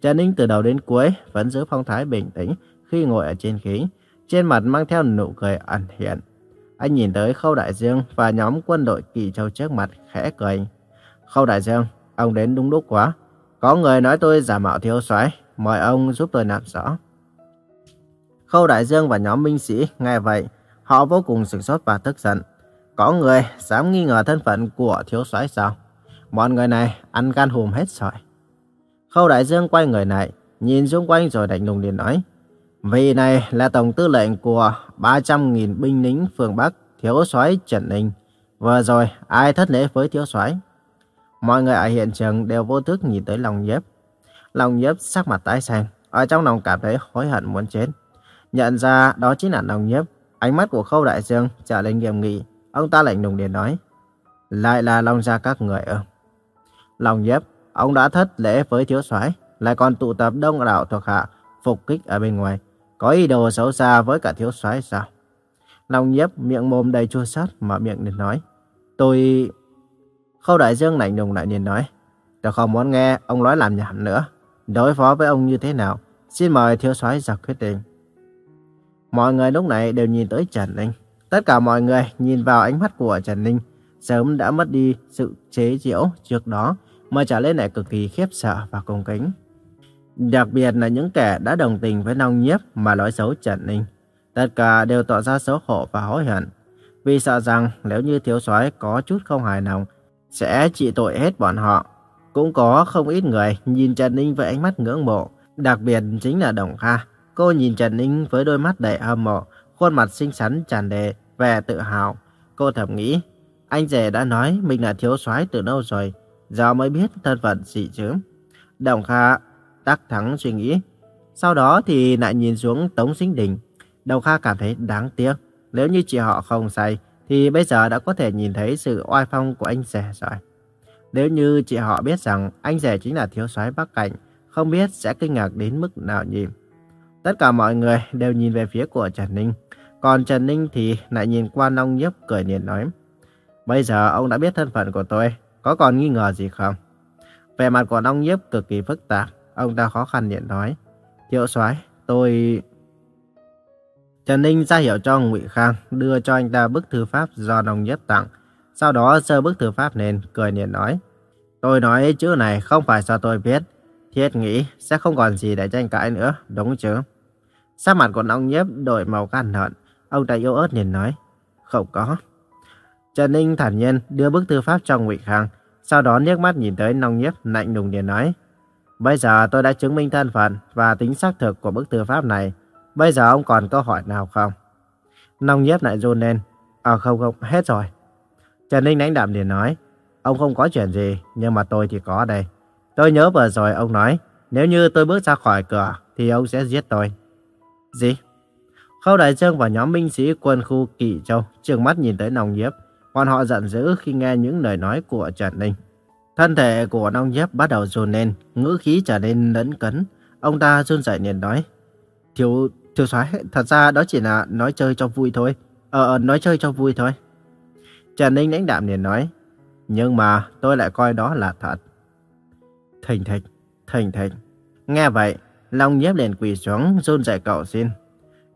Trần Ninh từ đầu đến cuối vẫn giữ phong thái bình tĩnh, khi ngồi ở trên ghế, trên mặt mang theo nụ cười ẩn hiện. Anh nhìn tới Khâu Đại Dương và nhóm quân đội Kỳ Châu trước mặt khẽ cười. Khâu Đại Dương, ông đến đúng lúc quá. Có người nói tôi giả mạo thiếu soái, mời ông giúp tôi làm rõ. Khâu Đại Dương và nhóm binh sĩ nghe vậy, họ vô cùng sửng sốt và tức giận. Có người dám nghi ngờ thân phận của thiếu soái sao? Bọn người này ăn gan hùm hết rồi. Khâu Đại Dương quay người lại, nhìn xung quanh rồi lạnh lùng liền nói. Vị này là tổng tư lệnh của 300.000 binh lính phương Bắc, thiếu soái Trần Ninh. Vừa rồi, ai thất lễ với thiếu soái? Mọi người ở hiện trường đều vô thức nhìn tới lòng nhếp. Lòng nhếp sắc mặt tái xanh, ở trong lòng cảm thấy hối hận muốn chết. Nhận ra đó chính là lòng nhếp, ánh mắt của Khâu Đại Dương trở lên nghiêm nghị. Ông ta lạnh lùng liền nói, lại là lòng ra các người ư. Lòng nhếp, ông đã thất lễ với thiếu soái, lại còn tụ tập đông đảo thuộc hạ phục kích ở bên ngoài. Có ý đồ xấu xa với cả thiếu soái sao? Long nhiếp miệng mồm đầy chua xót mà miệng liền nói. Tôi... Khâu đại dương lạnh lùng lại nhìn nói. Tôi không muốn nghe ông nói làm nhảm nữa. Đối phó với ông như thế nào? Xin mời thiếu soái giặc quyết định. Mọi người lúc này đều nhìn tới Trần Ninh. Tất cả mọi người nhìn vào ánh mắt của Trần Ninh. Sớm đã mất đi sự chế giễu trước đó mà trở lên lại cực kỳ khiếp sợ và cung kính. Đặc biệt là những kẻ đã đồng tình với Long Nhiếp mà nói xấu Trần Ninh. Tất cả đều tỏ ra xấu hổ và hối hận. Vì sợ rằng nếu như thiếu soái có chút không hài lòng, sẽ trị tội hết bọn họ. Cũng có không ít người nhìn Trần Ninh với ánh mắt ngưỡng mộ. Đặc biệt chính là Đồng Kha. Cô nhìn Trần Ninh với đôi mắt đầy hâm mộ khuôn mặt xinh xắn tràn đầy vẻ tự hào. Cô thầm nghĩ, anh rể đã nói mình là thiếu soái từ lâu rồi, giờ mới biết thân phận gì chứ. Đồng Kha đắc thắng suy nghĩ. Sau đó thì lại nhìn xuống Tống Sinh Đình. Đồng Kha cảm thấy đáng tiếc. Nếu như chị họ không say, thì bây giờ đã có thể nhìn thấy sự oai phong của anh rể rồi. Nếu như chị họ biết rằng anh rể chính là thiếu soái Bắc Cảnh, không biết sẽ kinh ngạc đến mức nào nhỉ? Tất cả mọi người đều nhìn về phía của Trần Ninh. Còn Trần Ninh thì lại nhìn qua Long Nhấp cười niềm nói. Bây giờ ông đã biết thân phận của tôi, có còn nghi ngờ gì không? Vẻ mặt của Long Nhấp cực kỳ phức tạp, ông ta khó khăn điện nói. Thiếu soái, tôi... Trần Ninh ra hiệu cho Ngụy Khang đưa cho anh ta bức thư pháp do Long Nhất tặng. Sau đó sơ bức thư pháp lên, cười niệm nói. Tôi nói chữ này không phải do tôi viết. Thiết nghĩ sẽ không còn gì để tranh cãi nữa, đúng chứ? Sắc mặt của Long Nhất đổi màu cằn hận. Ông ta yếu ớt nhìn nói. Không có. Trần Ninh thản nhiên đưa bức thư pháp cho Ngụy Khang. Sau đó liếc mắt nhìn tới Nông Nhiếp lạnh lùng liền nói. Bây giờ tôi đã chứng minh thân phận và tính xác thực của bức thư pháp này. Bây giờ ông còn câu hỏi nào không? nông Nhiếp lại run lên. À không không, hết rồi. Trần Ninh lãnh đạm liền nói. Ông không có chuyện gì, nhưng mà tôi thì có đây. Tôi nhớ vừa rồi ông nói, nếu như tôi bước ra khỏi cửa, thì ông sẽ giết tôi. Gì? Khâu Đại Trương và nhóm binh sĩ quân khu kỳ Châu trường mắt nhìn tới nông nhiếp. Bọn họ giận dữ khi nghe những lời nói của Trần Ninh. Thân thể của nông nhiếp bắt đầu run lên, ngữ khí trở nên lẫn cấn. Ông ta run rẩy liền nói. Thiếu, thiếu soái, thật ra đó chỉ là nói chơi cho vui thôi. Ờ, ờ nói chơi cho vui thôi. Trần Ninh lãnh đạm liền nói. Nhưng mà tôi lại coi đó là thật. Thình thịch, thình thịch. Nghe vậy, Long nhiếp liền quỳ xuống run rẩy cầu xin.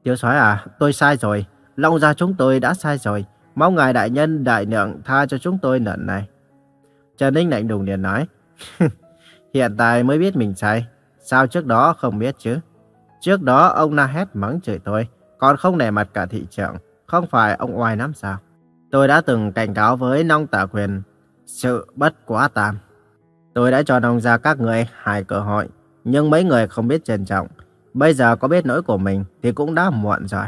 Thiếu soái à, tôi sai rồi. Long gia chúng tôi đã sai rồi. Mong ngài đại nhân đại lượng tha cho chúng tôi lần này. Trần Ninh lạnh đùng liền nói. <laughs> Hiện tại mới biết mình sai. Sao trước đó không biết chứ? Trước đó ông na hét mắng chửi tôi. Còn không nể mặt cả thị trưởng. Không phải ông oai lắm sao? Tôi đã từng cảnh cáo với nông tả quyền sự bất quá tam. Tôi đã cho nông gia các người hai cơ hội, nhưng mấy người không biết trân trọng. Bây giờ có biết lỗi của mình thì cũng đã muộn rồi.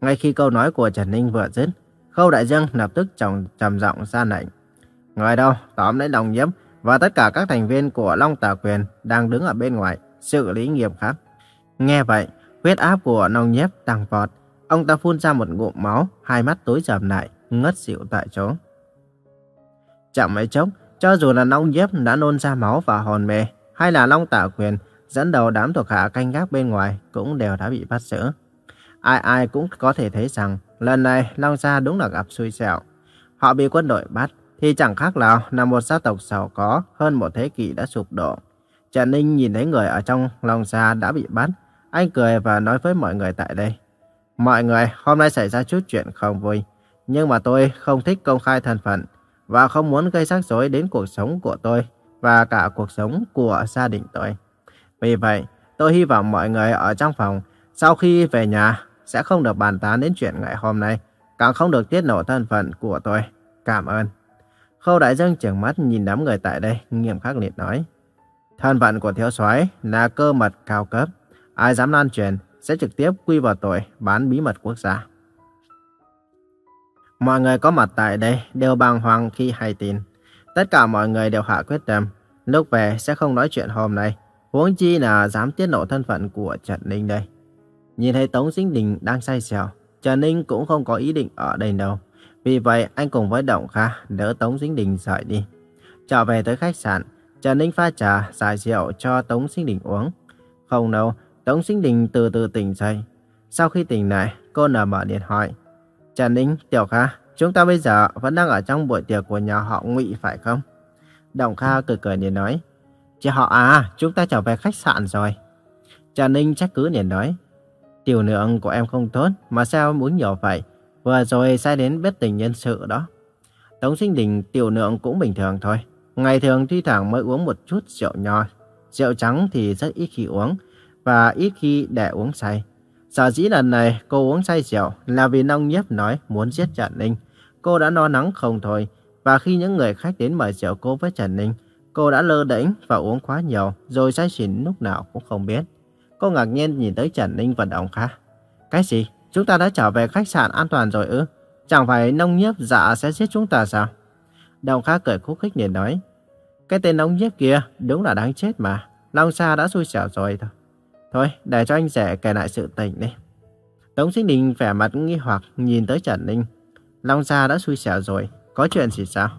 Ngay khi câu nói của Trần Ninh vừa dứt, Khâu Đại Dương lập tức trầm, trầm giọng ra lệnh. Người đâu, tóm lấy đồng nhiễm và tất cả các thành viên của Long Tả Quyền đang đứng ở bên ngoài, xử lý nghiêm khắc. Nghe vậy, huyết áp của nông nhiếp tăng vọt. Ông ta phun ra một ngụm máu, hai mắt tối sầm lại, ngất xỉu tại chỗ. Chẳng mấy chốc, cho dù là Long Nhiếp đã nôn ra máu và hồn mê, hay là Long Tả Quyền dẫn đầu đám thuộc hạ canh gác bên ngoài cũng đều đã bị bắt giữ. Ai ai cũng có thể thấy rằng lần này Long Gia đúng là gặp xui xẻo. Họ bị quân đội bắt thì chẳng khác nào là một gia tộc giàu có hơn một thế kỷ đã sụp đổ. Trần Ninh nhìn thấy người ở trong Long Gia đã bị bắt. Anh cười và nói với mọi người tại đây. Mọi người, hôm nay xảy ra chút chuyện không vui. Nhưng mà tôi không thích công khai thân phận và không muốn gây rắc rối đến cuộc sống của tôi và cả cuộc sống của gia đình tôi. Vì vậy, tôi hy vọng mọi người ở trong phòng sau khi về nhà sẽ không được bàn tán đến chuyện ngày hôm nay, càng không được tiết lộ thân phận của tôi. Cảm ơn. Khâu Đại Dương trừng mắt nhìn đám người tại đây, nghiêm khắc liệt nói. Thân phận của thiếu soái là cơ mật cao cấp. Ai dám lan truyền sẽ trực tiếp quy vào tội bán bí mật quốc gia. Mọi người có mặt tại đây đều bàng hoàng khi hay tin. Tất cả mọi người đều hạ quyết tâm, lúc về sẽ không nói chuyện hôm nay. Huống chi là dám tiết lộ thân phận của Trần Ninh đây. Nhìn thấy Tống Sinh Đình đang say xèo, Trần Ninh cũng không có ý định ở đây đâu. Vì vậy anh cùng với Động Kha đỡ Tống Sinh Đình rời đi. Trở về tới khách sạn, Trần Ninh pha trà, xài rượu cho Tống Sinh Đình uống. Không đâu, Tống Sinh Đình từ từ tỉnh dậy. Sau khi tỉnh lại, cô nở mở điện thoại. Trần Ninh, Tiểu Kha, chúng ta bây giờ vẫn đang ở trong buổi tiệc của nhà họ Ngụy phải không? Đồng Kha cười cười liền nói. Chị họ à, chúng ta trở về khách sạn rồi. Trần Ninh trách cứ liền nói. Tiểu lượng của em không tốt, mà sao muốn nhiều vậy? Vừa rồi sai đến biết tình nhân sự đó. Tống sinh đình tiểu lượng cũng bình thường thôi. Ngày thường thi thoảng mới uống một chút rượu nho. Rượu trắng thì rất ít khi uống, và ít khi để uống say. Sở dĩ lần này cô uống say rượu là vì Nông Nhiếp nói muốn giết Trần Ninh. Cô đã no nắng không thôi, và khi những người khách đến mời rượu cô với Trần Ninh, cô đã lơ đễnh và uống quá nhiều, rồi say xỉn lúc nào cũng không biết. Cô ngạc nhiên nhìn tới Trần Ninh và Đồng Kha. Cái gì? chúng ta đã trở về khách sạn an toàn rồi ư? Chẳng phải nông nhiếp dạ sẽ giết chúng ta sao? Đồng Kha cười khúc khích nhìn nói. Cái tên nông nhiếp kia đúng là đáng chết mà. Long Sa đã xui xẻo rồi thôi. Thôi, để cho anh rể kể lại sự tình đi. Tống Sinh Đình vẻ mặt nghi hoặc nhìn tới Trần Ninh. Long gia đã xui xẻo rồi, có chuyện gì sao?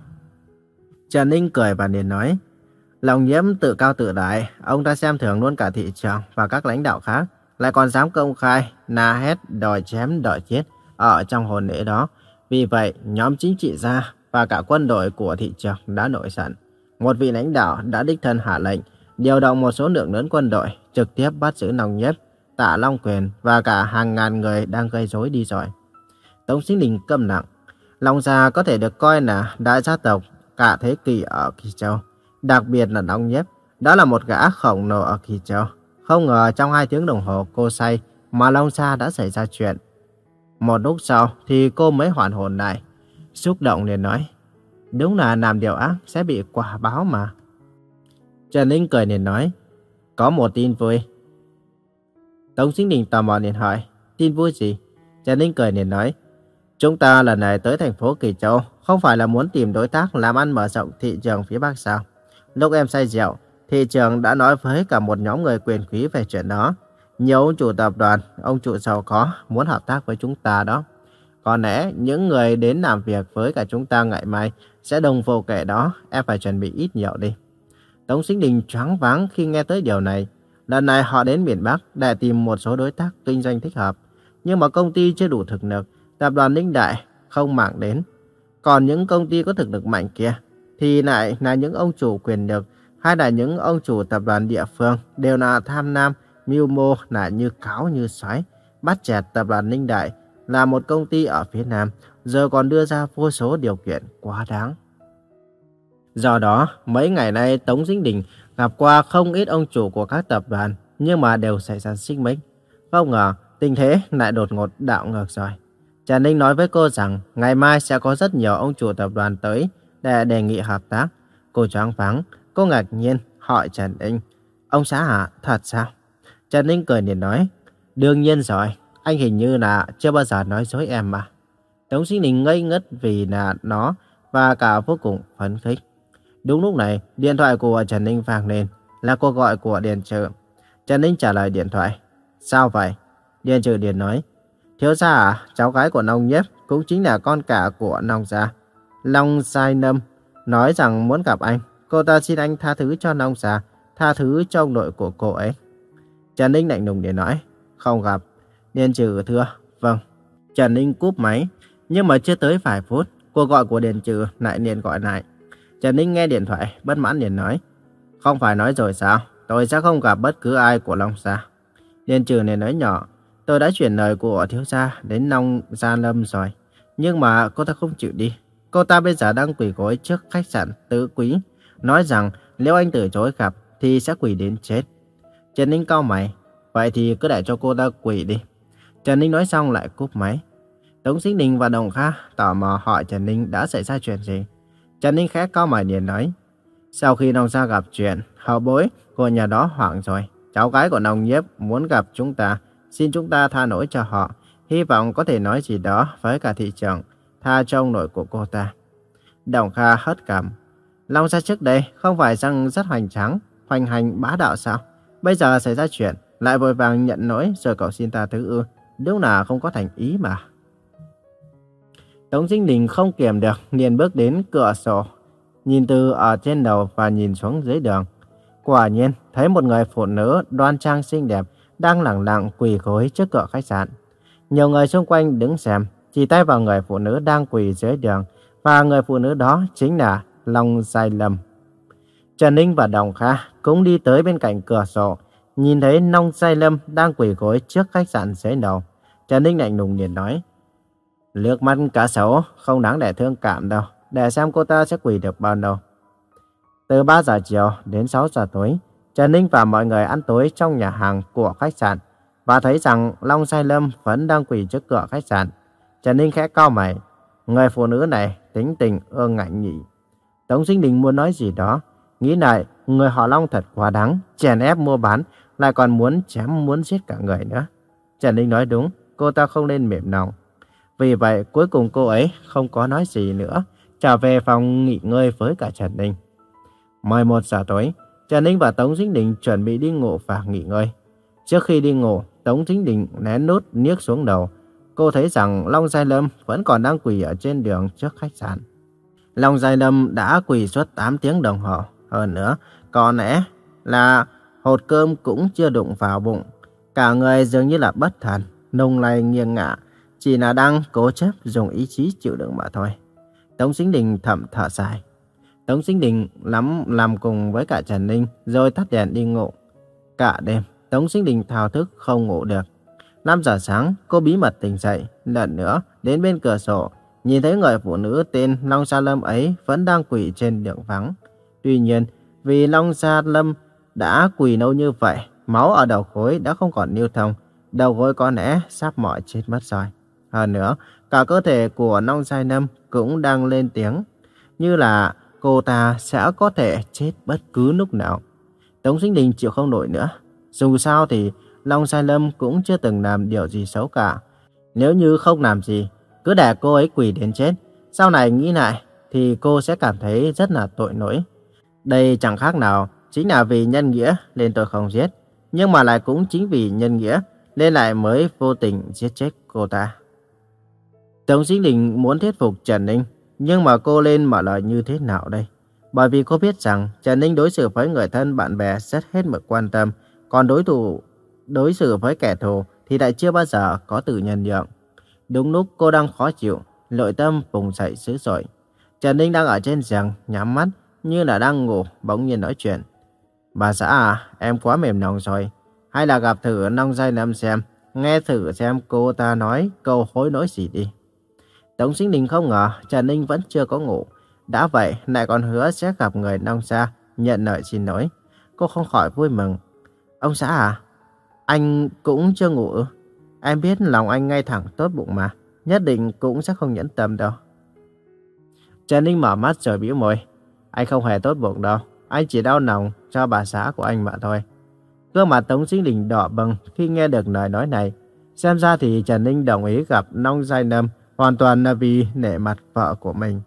Trần Ninh cười và liền nói. Lòng nhiễm tự cao tự đại, ông ta xem thường luôn cả thị trường và các lãnh đạo khác, lại còn dám công khai, na hét, đòi chém, đòi chết ở trong hồn lễ đó. Vì vậy, nhóm chính trị gia và cả quân đội của thị trường đã nổi giận. Một vị lãnh đạo đã đích thân hạ lệnh, điều động một số lượng lớn quân đội trực tiếp bắt giữ nòng nhất, tạ Long Quyền và cả hàng ngàn người đang gây rối đi rồi. Tống Sinh Đình câm lặng. Long Gia có thể được coi là đại gia tộc cả thế kỷ ở Kỳ Châu. Đặc biệt là Long Nhất, đó là một gã khổng lồ ở Kỳ Châu. Không ngờ trong hai tiếng đồng hồ cô say mà Long Gia đã xảy ra chuyện. Một lúc sau thì cô mới hoàn hồn lại. Xúc động liền nói. Đúng là làm điều ác sẽ bị quả báo mà. Trần Ninh cười liền nói. Có một tin vui. Tống Sinh Đình tò mò liền hỏi. Tin vui gì? Trần Ninh cười liền nói. Chúng ta lần này tới thành phố Kỳ Châu không phải là muốn tìm đối tác làm ăn mở rộng thị trường phía Bắc sao? Lúc em say rượu, thị trường đã nói với cả một nhóm người quyền quý về chuyện đó. Nhiều ông chủ tập đoàn, ông chủ giàu có muốn hợp tác với chúng ta đó. Có lẽ những người đến làm việc với cả chúng ta ngày mai sẽ đồng vô kể đó, em phải chuẩn bị ít nhiều đi. Tống Sinh Đình choáng váng khi nghe tới điều này. Lần này họ đến miền Bắc để tìm một số đối tác kinh doanh thích hợp. Nhưng mà công ty chưa đủ thực lực, tập đoàn Ninh Đại không mảng đến. Còn những công ty có thực lực mạnh kia thì lại là những ông chủ quyền lực hay là những ông chủ tập đoàn địa phương đều là tham nam, mưu mô là như cáo như xoáy, bắt chẹt tập đoàn Ninh Đại là một công ty ở phía Nam, giờ còn đưa ra vô số điều kiện quá đáng. Do đó, mấy ngày nay Tống Dĩnh Đình gặp qua không ít ông chủ của các tập đoàn, nhưng mà đều xảy ra xích mích. Không ngờ, tình thế lại đột ngột đảo ngược rồi. Trần Ninh nói với cô rằng ngày mai sẽ có rất nhiều ông chủ tập đoàn tới để đề nghị hợp tác. Cô choáng váng, cô ngạc nhiên hỏi Trần Ninh. Ông xã hả? Thật sao? Trần Ninh cười liền nói. Đương nhiên rồi, anh hình như là chưa bao giờ nói dối em mà. Tống Sinh Ninh ngây ngất vì là nó và cả vô cùng phấn khích. Đúng lúc này, điện thoại của Trần Ninh vang lên, là cuộc gọi của Điền Trừ. Trần Ninh trả lời điện thoại. Sao vậy? Điền Trừ Điền nói. Thiếu gia à, cháu gái của Nông Nhất cũng chính là con cả của Nông gia. Long Sai Nâm nói rằng muốn gặp anh. Cô ta xin anh tha thứ cho Nông gia, tha thứ cho ông nội của cô ấy. Trần Ninh lạnh lùng để nói. Không gặp. Điền Trừ thưa. Vâng. Trần Ninh cúp máy. Nhưng mà chưa tới vài phút, cuộc gọi của Điền Trừ lại liền gọi lại. Trần Ninh nghe điện thoại, bất mãn liền nói. Không phải nói rồi sao? Tôi sẽ không gặp bất cứ ai của Long Sa. Điền Trừ này nói nhỏ. Tôi đã chuyển lời của thiếu gia đến Long Gia Lâm rồi. Nhưng mà cô ta không chịu đi. Cô ta bây giờ đang quỳ gối trước khách sạn Tứ Quý. Nói rằng nếu anh từ chối gặp thì sẽ quỳ đến chết. Trần Ninh cau mày. Vậy thì cứ để cho cô ta quỳ đi. Trần Ninh nói xong lại cúp máy. Tống Sinh Đình và Đồng Kha tò mò hỏi Trần Ninh đã xảy ra chuyện gì. Trần Ninh khẽ cao mày liền nói. Sau khi Nông Gia gặp chuyện, hậu bối của nhà đó hoảng rồi. Cháu gái của Nông Nhiếp muốn gặp chúng ta Xin chúng ta tha lỗi cho họ. Hy vọng có thể nói gì đó với cả thị trường. Tha cho ông nội của cô ta. Đồng Kha hất cảm. Long gia trước đây không phải rằng rất hoành tráng, hoành hành bá đạo sao? Bây giờ xảy ra chuyện, lại vội vàng nhận lỗi rồi cậu xin ta thứ ư. Đúng là không có thành ý mà. Tống Sinh Đình không kiềm được, liền bước đến cửa sổ, nhìn từ ở trên đầu và nhìn xuống dưới đường. Quả nhiên, thấy một người phụ nữ đoan trang xinh đẹp, đang lặng lặng quỳ gối trước cửa khách sạn. Nhiều người xung quanh đứng xem, chỉ tay vào người phụ nữ đang quỳ dưới đường, và người phụ nữ đó chính là Long Sai Lâm. Trần Ninh và Đồng Kha cũng đi tới bên cạnh cửa sổ, nhìn thấy Long Sai Lâm đang quỳ gối trước khách sạn dưới đầu. Trần Ninh lạnh lùng liền nói, Lược mắt cả sấu không đáng để thương cảm đâu, để xem cô ta sẽ quỳ được bao lâu. Từ 3 giờ chiều đến 6 giờ tối, Trần Ninh và mọi người ăn tối trong nhà hàng của khách sạn và thấy rằng Long Sai Lâm vẫn đang quỳ trước cửa khách sạn. Trần Ninh khẽ cau mày, người phụ nữ này tính tình ương ngạnh nhỉ. Tống Sinh Đình muốn nói gì đó, nghĩ lại người họ Long thật quá đáng, chèn ép mua bán, lại còn muốn chém muốn giết cả người nữa. Trần Ninh nói đúng, cô ta không nên mềm lòng. Vì vậy, cuối cùng cô ấy không có nói gì nữa, trở về phòng nghỉ ngơi với cả Trần Ninh. 11 giờ tối, Trần Ninh và Tống Dính Đình chuẩn bị đi ngủ và nghỉ ngơi. Trước khi đi ngủ, Tống Dính Đình nén nút niếc xuống đầu. Cô thấy rằng Long Giai Lâm vẫn còn đang quỳ ở trên đường trước khách sạn. Long Giai Lâm đã quỳ suốt 8 tiếng đồng hồ. Hơn nữa, có lẽ là hột cơm cũng chưa đụng vào bụng. Cả người dường như là bất thần, nông lay nghiêng ngả. Chỉ là đang cố chấp dùng ý chí chịu đựng mà thôi. Tống Sinh Đình thầm thở dài. Tống Sinh Đình lắm làm cùng với cả Trần Ninh rồi tắt đèn đi ngủ. Cả đêm, Tống Sinh Đình thao thức không ngủ được. 5 giờ sáng, cô bí mật tỉnh dậy, lần nữa đến bên cửa sổ, nhìn thấy người phụ nữ tên Long Sa Lâm ấy vẫn đang quỳ trên đường vắng. Tuy nhiên, vì Long Sa Lâm đã quỳ lâu như vậy, máu ở đầu khối đã không còn lưu thông, đầu gối có lẽ sắp mỏi chết mất rồi. Hơn nữa, cả cơ thể của Long Giai Lâm cũng đang lên tiếng, như là cô ta sẽ có thể chết bất cứ lúc nào. Tống Sinh Đình chịu không nổi nữa. Dù sao thì Long Sai Lâm cũng chưa từng làm điều gì xấu cả. Nếu như không làm gì, cứ để cô ấy quỳ đến chết. Sau này nghĩ lại thì cô sẽ cảm thấy rất là tội lỗi. Đây chẳng khác nào chính là vì nhân nghĩa nên tôi không giết. Nhưng mà lại cũng chính vì nhân nghĩa nên lại mới vô tình giết chết cô ta. Tống Sinh Đình muốn thuyết phục Trần Ninh nhưng mà cô lên mở lời như thế nào đây? Bởi vì cô biết rằng Trần Ninh đối xử với người thân bạn bè rất hết mực quan tâm, còn đối thủ đối xử với kẻ thù thì lại chưa bao giờ có từ nhân nhượng. Đúng lúc cô đang khó chịu, nội tâm bùng dậy dữ dội. Trần Ninh đang ở trên giường, nhắm mắt, như là đang ngủ, bỗng nhiên nói chuyện. Bà xã à, em quá mềm lòng rồi. Hay là gặp thử Nông dây nằm xem, nghe thử xem cô ta nói câu hối nỗi gì đi. Tống Sinh Đình không ngờ Trần Ninh vẫn chưa có ngủ. Đã vậy, lại còn hứa sẽ gặp người nông xa, nhận lời xin lỗi. Cô không khỏi vui mừng. Ông xã à, anh cũng chưa ngủ Em biết lòng anh ngay thẳng tốt bụng mà. Nhất định cũng sẽ không nhẫn tâm đâu. Trần Ninh mở mắt rồi bĩu môi. Anh không hề tốt bụng đâu. Anh chỉ đau lòng cho bà xã của anh mà thôi. Gương mặt Tống Sinh Đình đỏ bừng khi nghe được lời nói này. Xem ra thì Trần Ninh đồng ý gặp Nông Giai Nâm hoàn toàn là vì nể mặt vợ của mình.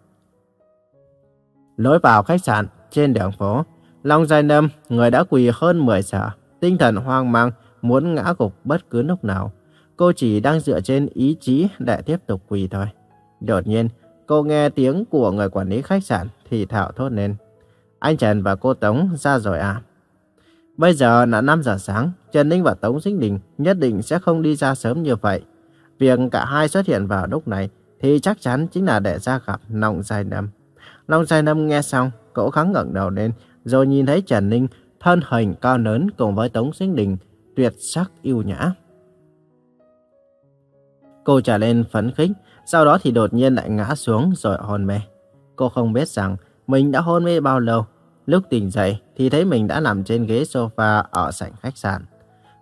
Lối vào khách sạn trên đường phố, Long Giai Nâm, người đã quỳ hơn 10 giờ, tinh thần hoang mang, muốn ngã gục bất cứ lúc nào. Cô chỉ đang dựa trên ý chí để tiếp tục quỳ thôi. Đột nhiên, cô nghe tiếng của người quản lý khách sạn thì thảo thốt lên. Anh Trần và cô Tống ra rồi à? Bây giờ là 5 giờ sáng, Trần Ninh và Tống Sinh Đình nhất định sẽ không đi ra sớm như vậy. Việc cả hai xuất hiện vào lúc này thì chắc chắn chính là để ra gặp Long Giai Nâm. Long Giai Nâm nghe xong, cậu kháng ngẩng đầu lên, rồi nhìn thấy Trần Ninh thân hình cao lớn cùng với Tống Sinh Đình, tuyệt sắc yêu nhã. Cô trở lên phấn khích, sau đó thì đột nhiên lại ngã xuống rồi hôn mê. Cô không biết rằng mình đã hôn mê bao lâu. Lúc tỉnh dậy thì thấy mình đã nằm trên ghế sofa ở sảnh khách sạn.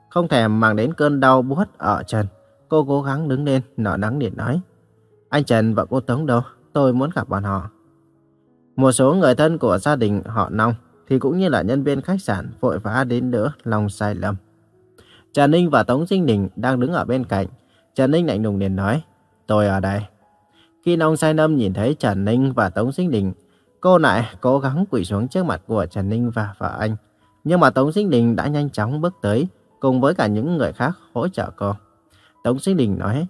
Không thèm mang đến cơn đau buốt ở chân. Cô cố gắng đứng lên, nở nắng điện nói. Anh Trần và cô Tống đâu? Tôi muốn gặp bọn họ. Một số người thân của gia đình họ Nông thì cũng như là nhân viên khách sạn vội vã đến đỡ lòng sai lầm. Trần Ninh và Tống Sinh Đình đang đứng ở bên cạnh. Trần Ninh lạnh lùng liền nói, tôi ở đây. Khi Nông Sai Lâm nhìn thấy Trần Ninh và Tống Sinh Đình, cô lại cố gắng quỳ xuống trước mặt của Trần Ninh và vợ anh. Nhưng mà Tống Sinh Đình đã nhanh chóng bước tới cùng với cả những người khác hỗ trợ cô. Tống Sinh Đình nói,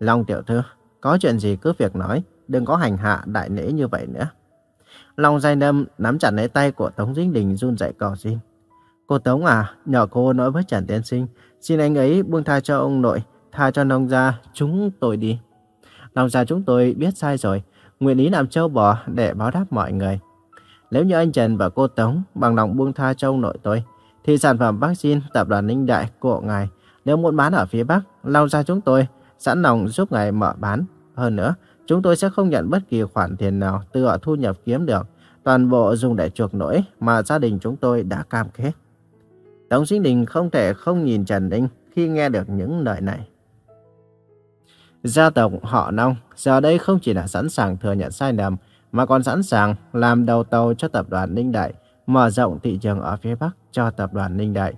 Long tiểu thư, có chuyện gì cứ việc nói, đừng có hành hạ đại nễ như vậy nữa. Long Giai Nâm nắm chặt lấy tay của Tống Sinh Đình run rẩy cầu xin. Cô Tống à, nhỏ cô nói với Trần Tiến Sinh, xin anh ấy buông tha cho ông nội, tha cho nông gia chúng tôi đi. Nông gia chúng tôi biết sai rồi, nguyện ý làm châu bò để báo đáp mọi người. Nếu như anh Trần và cô Tống bằng lòng buông tha cho ông nội tôi, thì sản phẩm vaccine tập đoàn Ninh Đại của ngài nếu muốn bán ở phía Bắc, lao ra chúng tôi sẵn lòng giúp ngài mở bán. Hơn nữa, chúng tôi sẽ không nhận bất kỳ khoản tiền nào từ ở thu nhập kiếm được. Toàn bộ dùng để chuộc nỗi mà gia đình chúng tôi đã cam kết. Tống Sinh Đình không thể không nhìn Trần Ninh khi nghe được những lời này. Gia tộc họ Nông giờ đây không chỉ là sẵn sàng thừa nhận sai lầm, mà còn sẵn sàng làm đầu tàu cho tập đoàn Ninh Đại, mở rộng thị trường ở phía Bắc cho tập đoàn Ninh Đại.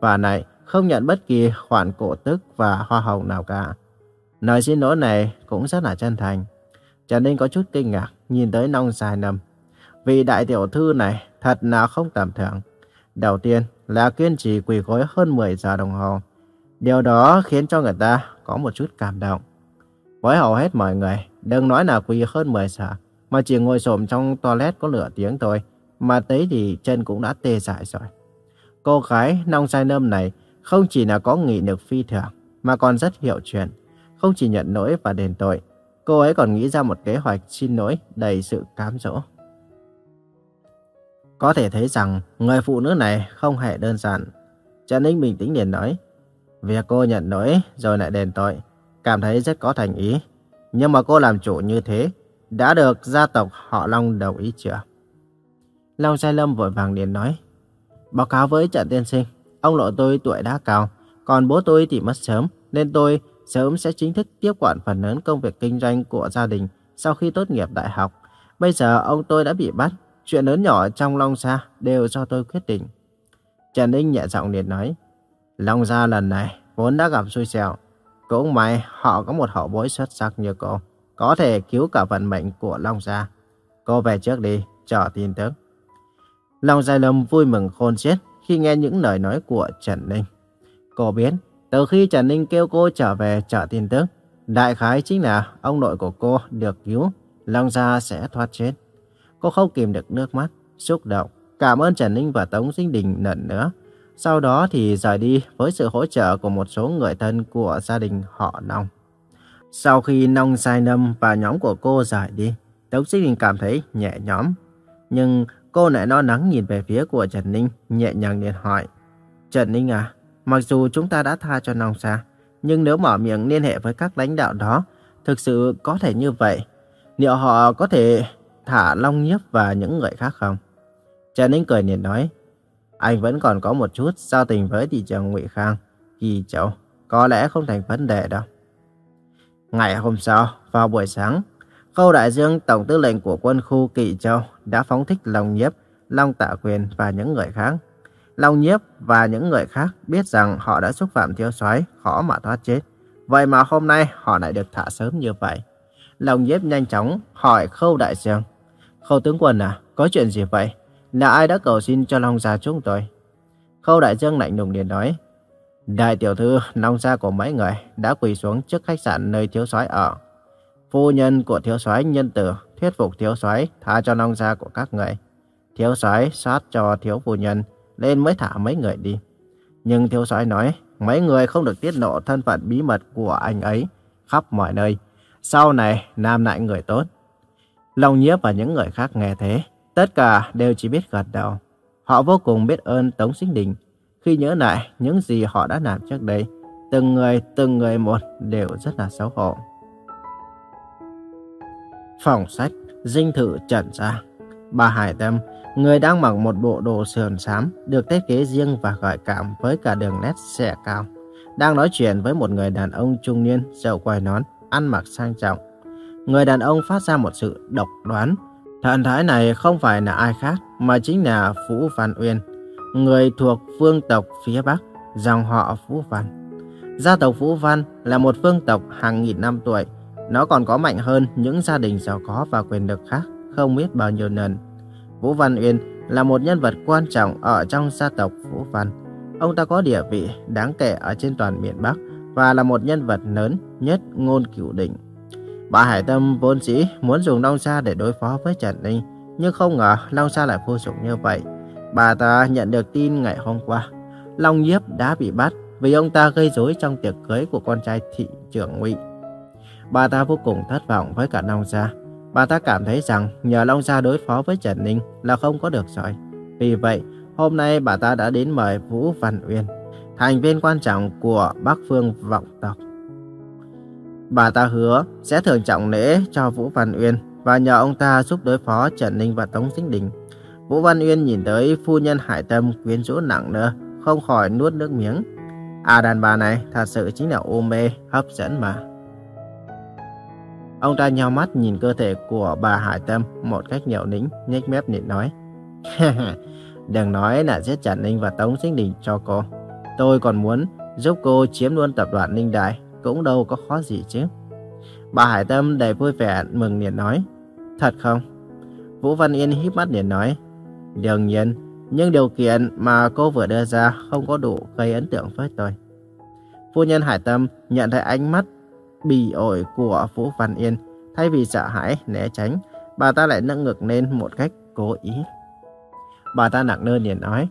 Và này không nhận bất kỳ khoản cổ tức và hoa hồng nào cả. Lời xin lỗi này cũng rất là chân thành. Trần Ninh có chút kinh ngạc nhìn tới nông dài nầm. vì đại tiểu thư này thật là không tầm thường. Đầu tiên là kiên trì quỳ gối hơn 10 giờ đồng hồ. Điều đó khiến cho người ta có một chút cảm động. Với hầu hết mọi người, đừng nói là quỳ hơn 10 giờ, mà chỉ ngồi xổm trong toilet có nửa tiếng thôi, mà tới thì chân cũng đã tê dại rồi. Cô gái nông sai nâm này không chỉ là có nghị lực phi thường, mà còn rất hiểu chuyện. Không chỉ nhận lỗi và đền tội, cô ấy còn nghĩ ra một kế hoạch xin lỗi đầy sự cám dỗ. Có thể thấy rằng người phụ nữ này không hề đơn giản. Trần Ninh bình tĩnh liền nói, việc cô nhận lỗi rồi lại đền tội, cảm thấy rất có thành ý. Nhưng mà cô làm chủ như thế, đã được gia tộc họ Long đồng ý chưa? Long Giai Lâm vội vàng liền nói, báo cáo với Trần Tiên Sinh, ông nội tôi tuổi đã cao, còn bố tôi thì mất sớm, nên tôi sớm sẽ chính thức tiếp quản phần lớn công việc kinh doanh của gia đình sau khi tốt nghiệp đại học. Bây giờ ông tôi đã bị bắt, chuyện lớn nhỏ trong Long Sa đều do tôi quyết định. Trần Ninh nhẹ giọng liền nói, Long Sa lần này vốn đã gặp xui xẻo. Cũng may họ có một hậu bối xuất sắc như cô, có thể cứu cả vận mệnh của Long Sa. Cô về trước đi, chờ tin tức. Long Gia Lâm vui mừng khôn xiết khi nghe những lời nói của Trần Ninh. Cô biết, từ khi Trần Ninh kêu cô trở về chờ tin tức, đại khái chính là ông nội của cô được cứu, Long Gia sẽ thoát chết. Cô không kìm được nước mắt, xúc động, cảm ơn Trần Ninh và Tống Sinh Đình lần nữa. Sau đó thì rời đi với sự hỗ trợ của một số người thân của gia đình họ Nông. Sau khi Nông Sai Nâm và nhóm của cô rời đi, Tống Sinh Đình cảm thấy nhẹ nhõm. Nhưng cô lại lo lắng nhìn về phía của Trần Ninh, nhẹ nhàng liền hỏi. Trần Ninh à, mặc dù chúng ta đã tha cho Nong Sa, nhưng nếu mở miệng liên hệ với các lãnh đạo đó, thực sự có thể như vậy. Liệu họ có thể thả Long Nhiếp và những người khác không? Trần Ninh cười liền nói, anh vẫn còn có một chút giao tình với thị trường Ngụy Khang, Kỳ Châu, có lẽ không thành vấn đề đâu. Ngày hôm sau, vào buổi sáng, Khâu Đại Dương, Tổng tư lệnh của quân khu Kỳ Châu, đã phóng thích Long Nhiếp, Long Tạ Quyền và những người khác. Long Nhiếp và những người khác biết rằng họ đã xúc phạm thiếu soái khó mà thoát chết. Vậy mà hôm nay họ lại được thả sớm như vậy. Long Nhiếp nhanh chóng hỏi Khâu Đại Dương. Khâu tướng quân à, có chuyện gì vậy? Là ai đã cầu xin cho Long Gia chúng tôi? Khâu Đại Dương lạnh lùng liền nói. Đại tiểu thư Long Gia của mấy người đã quỳ xuống trước khách sạn nơi thiếu soái ở. Phu nhân của thiếu soái nhân tử thuyết phục thiếu soái tha cho Long Gia của các người. Thiếu soái sát cho thiếu phu nhân nên mới thả mấy người đi. Nhưng thiếu soái nói mấy người không được tiết lộ thân phận bí mật của anh ấy khắp mọi nơi. Sau này nam lại người tốt. Long Nhiếp và những người khác nghe thế, tất cả đều chỉ biết gật đầu. Họ vô cùng biết ơn Tống Sinh Đình. Khi nhớ lại những gì họ đã làm trước đây, từng người từng người một đều rất là xấu hổ. Phòng sách, dinh thự trần ra. Bà Hải Tâm, người đang mặc một bộ đồ sườn xám, được thiết kế riêng và gợi cảm với cả đường nét xẻ cao. Đang nói chuyện với một người đàn ông trung niên, râu quai nón, ăn mặc sang trọng. Người đàn ông phát ra một sự độc đoán. Thần thái này không phải là ai khác, mà chính là Phú Văn Uyên, người thuộc phương tộc phía Bắc, dòng họ Phú Văn. Gia tộc Phú Văn là một phương tộc hàng nghìn năm tuổi, nó còn có mạnh hơn những gia đình giàu có và quyền lực khác không biết bao nhiêu lần. Vũ Văn Uyên là một nhân vật quan trọng ở trong gia tộc Vũ Văn. Ông ta có địa vị đáng kể ở trên toàn miền Bắc và là một nhân vật lớn nhất ngôn cửu đỉnh. Bà Hải Tâm vốn dĩ muốn dùng Long Sa để đối phó với Trần Ninh, nhưng không ngờ Long Sa lại vô dụng như vậy. Bà ta nhận được tin ngày hôm qua, Long Nhiếp đã bị bắt vì ông ta gây rối trong tiệc cưới của con trai thị trưởng Ngụy. Bà ta vô cùng thất vọng với cả Long Gia. Bà ta cảm thấy rằng nhờ Long Gia đối phó với Trần Ninh là không có được rồi. Vì vậy, hôm nay bà ta đã đến mời Vũ Văn Uyên, thành viên quan trọng của Bắc Phương vọng tộc. Bà ta hứa sẽ thường trọng lễ cho Vũ Văn Uyên và nhờ ông ta giúp đối phó Trần Ninh và Tống Sinh Đình. Vũ Văn Uyên nhìn tới phu nhân Hải Tâm quyến rũ nặng nữa, không khỏi nuốt nước miếng. À đàn bà này thật sự chính là ô mê, hấp dẫn mà. Ông ta nhào mắt nhìn cơ thể của bà Hải Tâm một cách nhậu nĩnh, nhếch mép nịnh nói. <laughs> Đừng nói là giết Trần Ninh và Tống Sinh Đình cho cô. Tôi còn muốn giúp cô chiếm luôn tập đoàn Ninh Đại cũng đâu có khó gì chứ. Bà Hải Tâm đầy vui vẻ mừng liền nói, thật không? Vũ Văn Yên híp mắt liền nói, đương nhiên, nhưng điều kiện mà cô vừa đưa ra không có đủ gây ấn tượng với tôi. Phu nhân Hải Tâm nhận thấy ánh mắt bỉ ổi của Vũ Văn Yên, thay vì sợ hãi, né tránh, bà ta lại nâng ngực lên một cách cố ý. Bà ta nặng nề liền nói,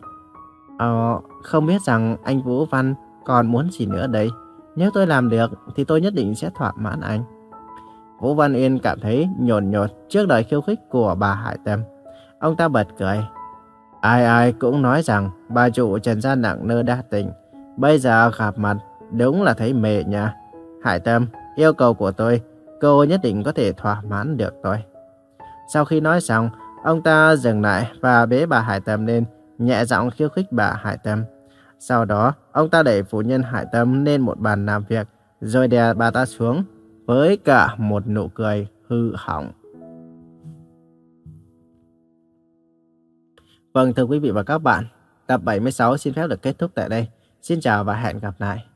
Ờ, không biết rằng anh Vũ Văn còn muốn gì nữa đây. Nếu tôi làm được thì tôi nhất định sẽ thỏa mãn anh. Vũ Văn Yên cảm thấy nhồn nhột trước lời khiêu khích của bà Hải Tâm. Ông ta bật cười. Ai ai cũng nói rằng bà chủ Trần Gia nặng nơ đa tình. Bây giờ gặp mặt đúng là thấy mệt nha. Hải Tâm, yêu cầu của tôi, cô nhất định có thể thỏa mãn được tôi. Sau khi nói xong, ông ta dừng lại và bế bà Hải Tâm lên, nhẹ giọng khiêu khích bà Hải Tâm. Sau đó, ông ta đẩy phụ nhân Hải Tâm lên một bàn làm việc, rồi đè bà ta xuống với cả một nụ cười hư hỏng. Vâng thưa quý vị và các bạn, tập 76 xin phép được kết thúc tại đây. Xin chào và hẹn gặp lại.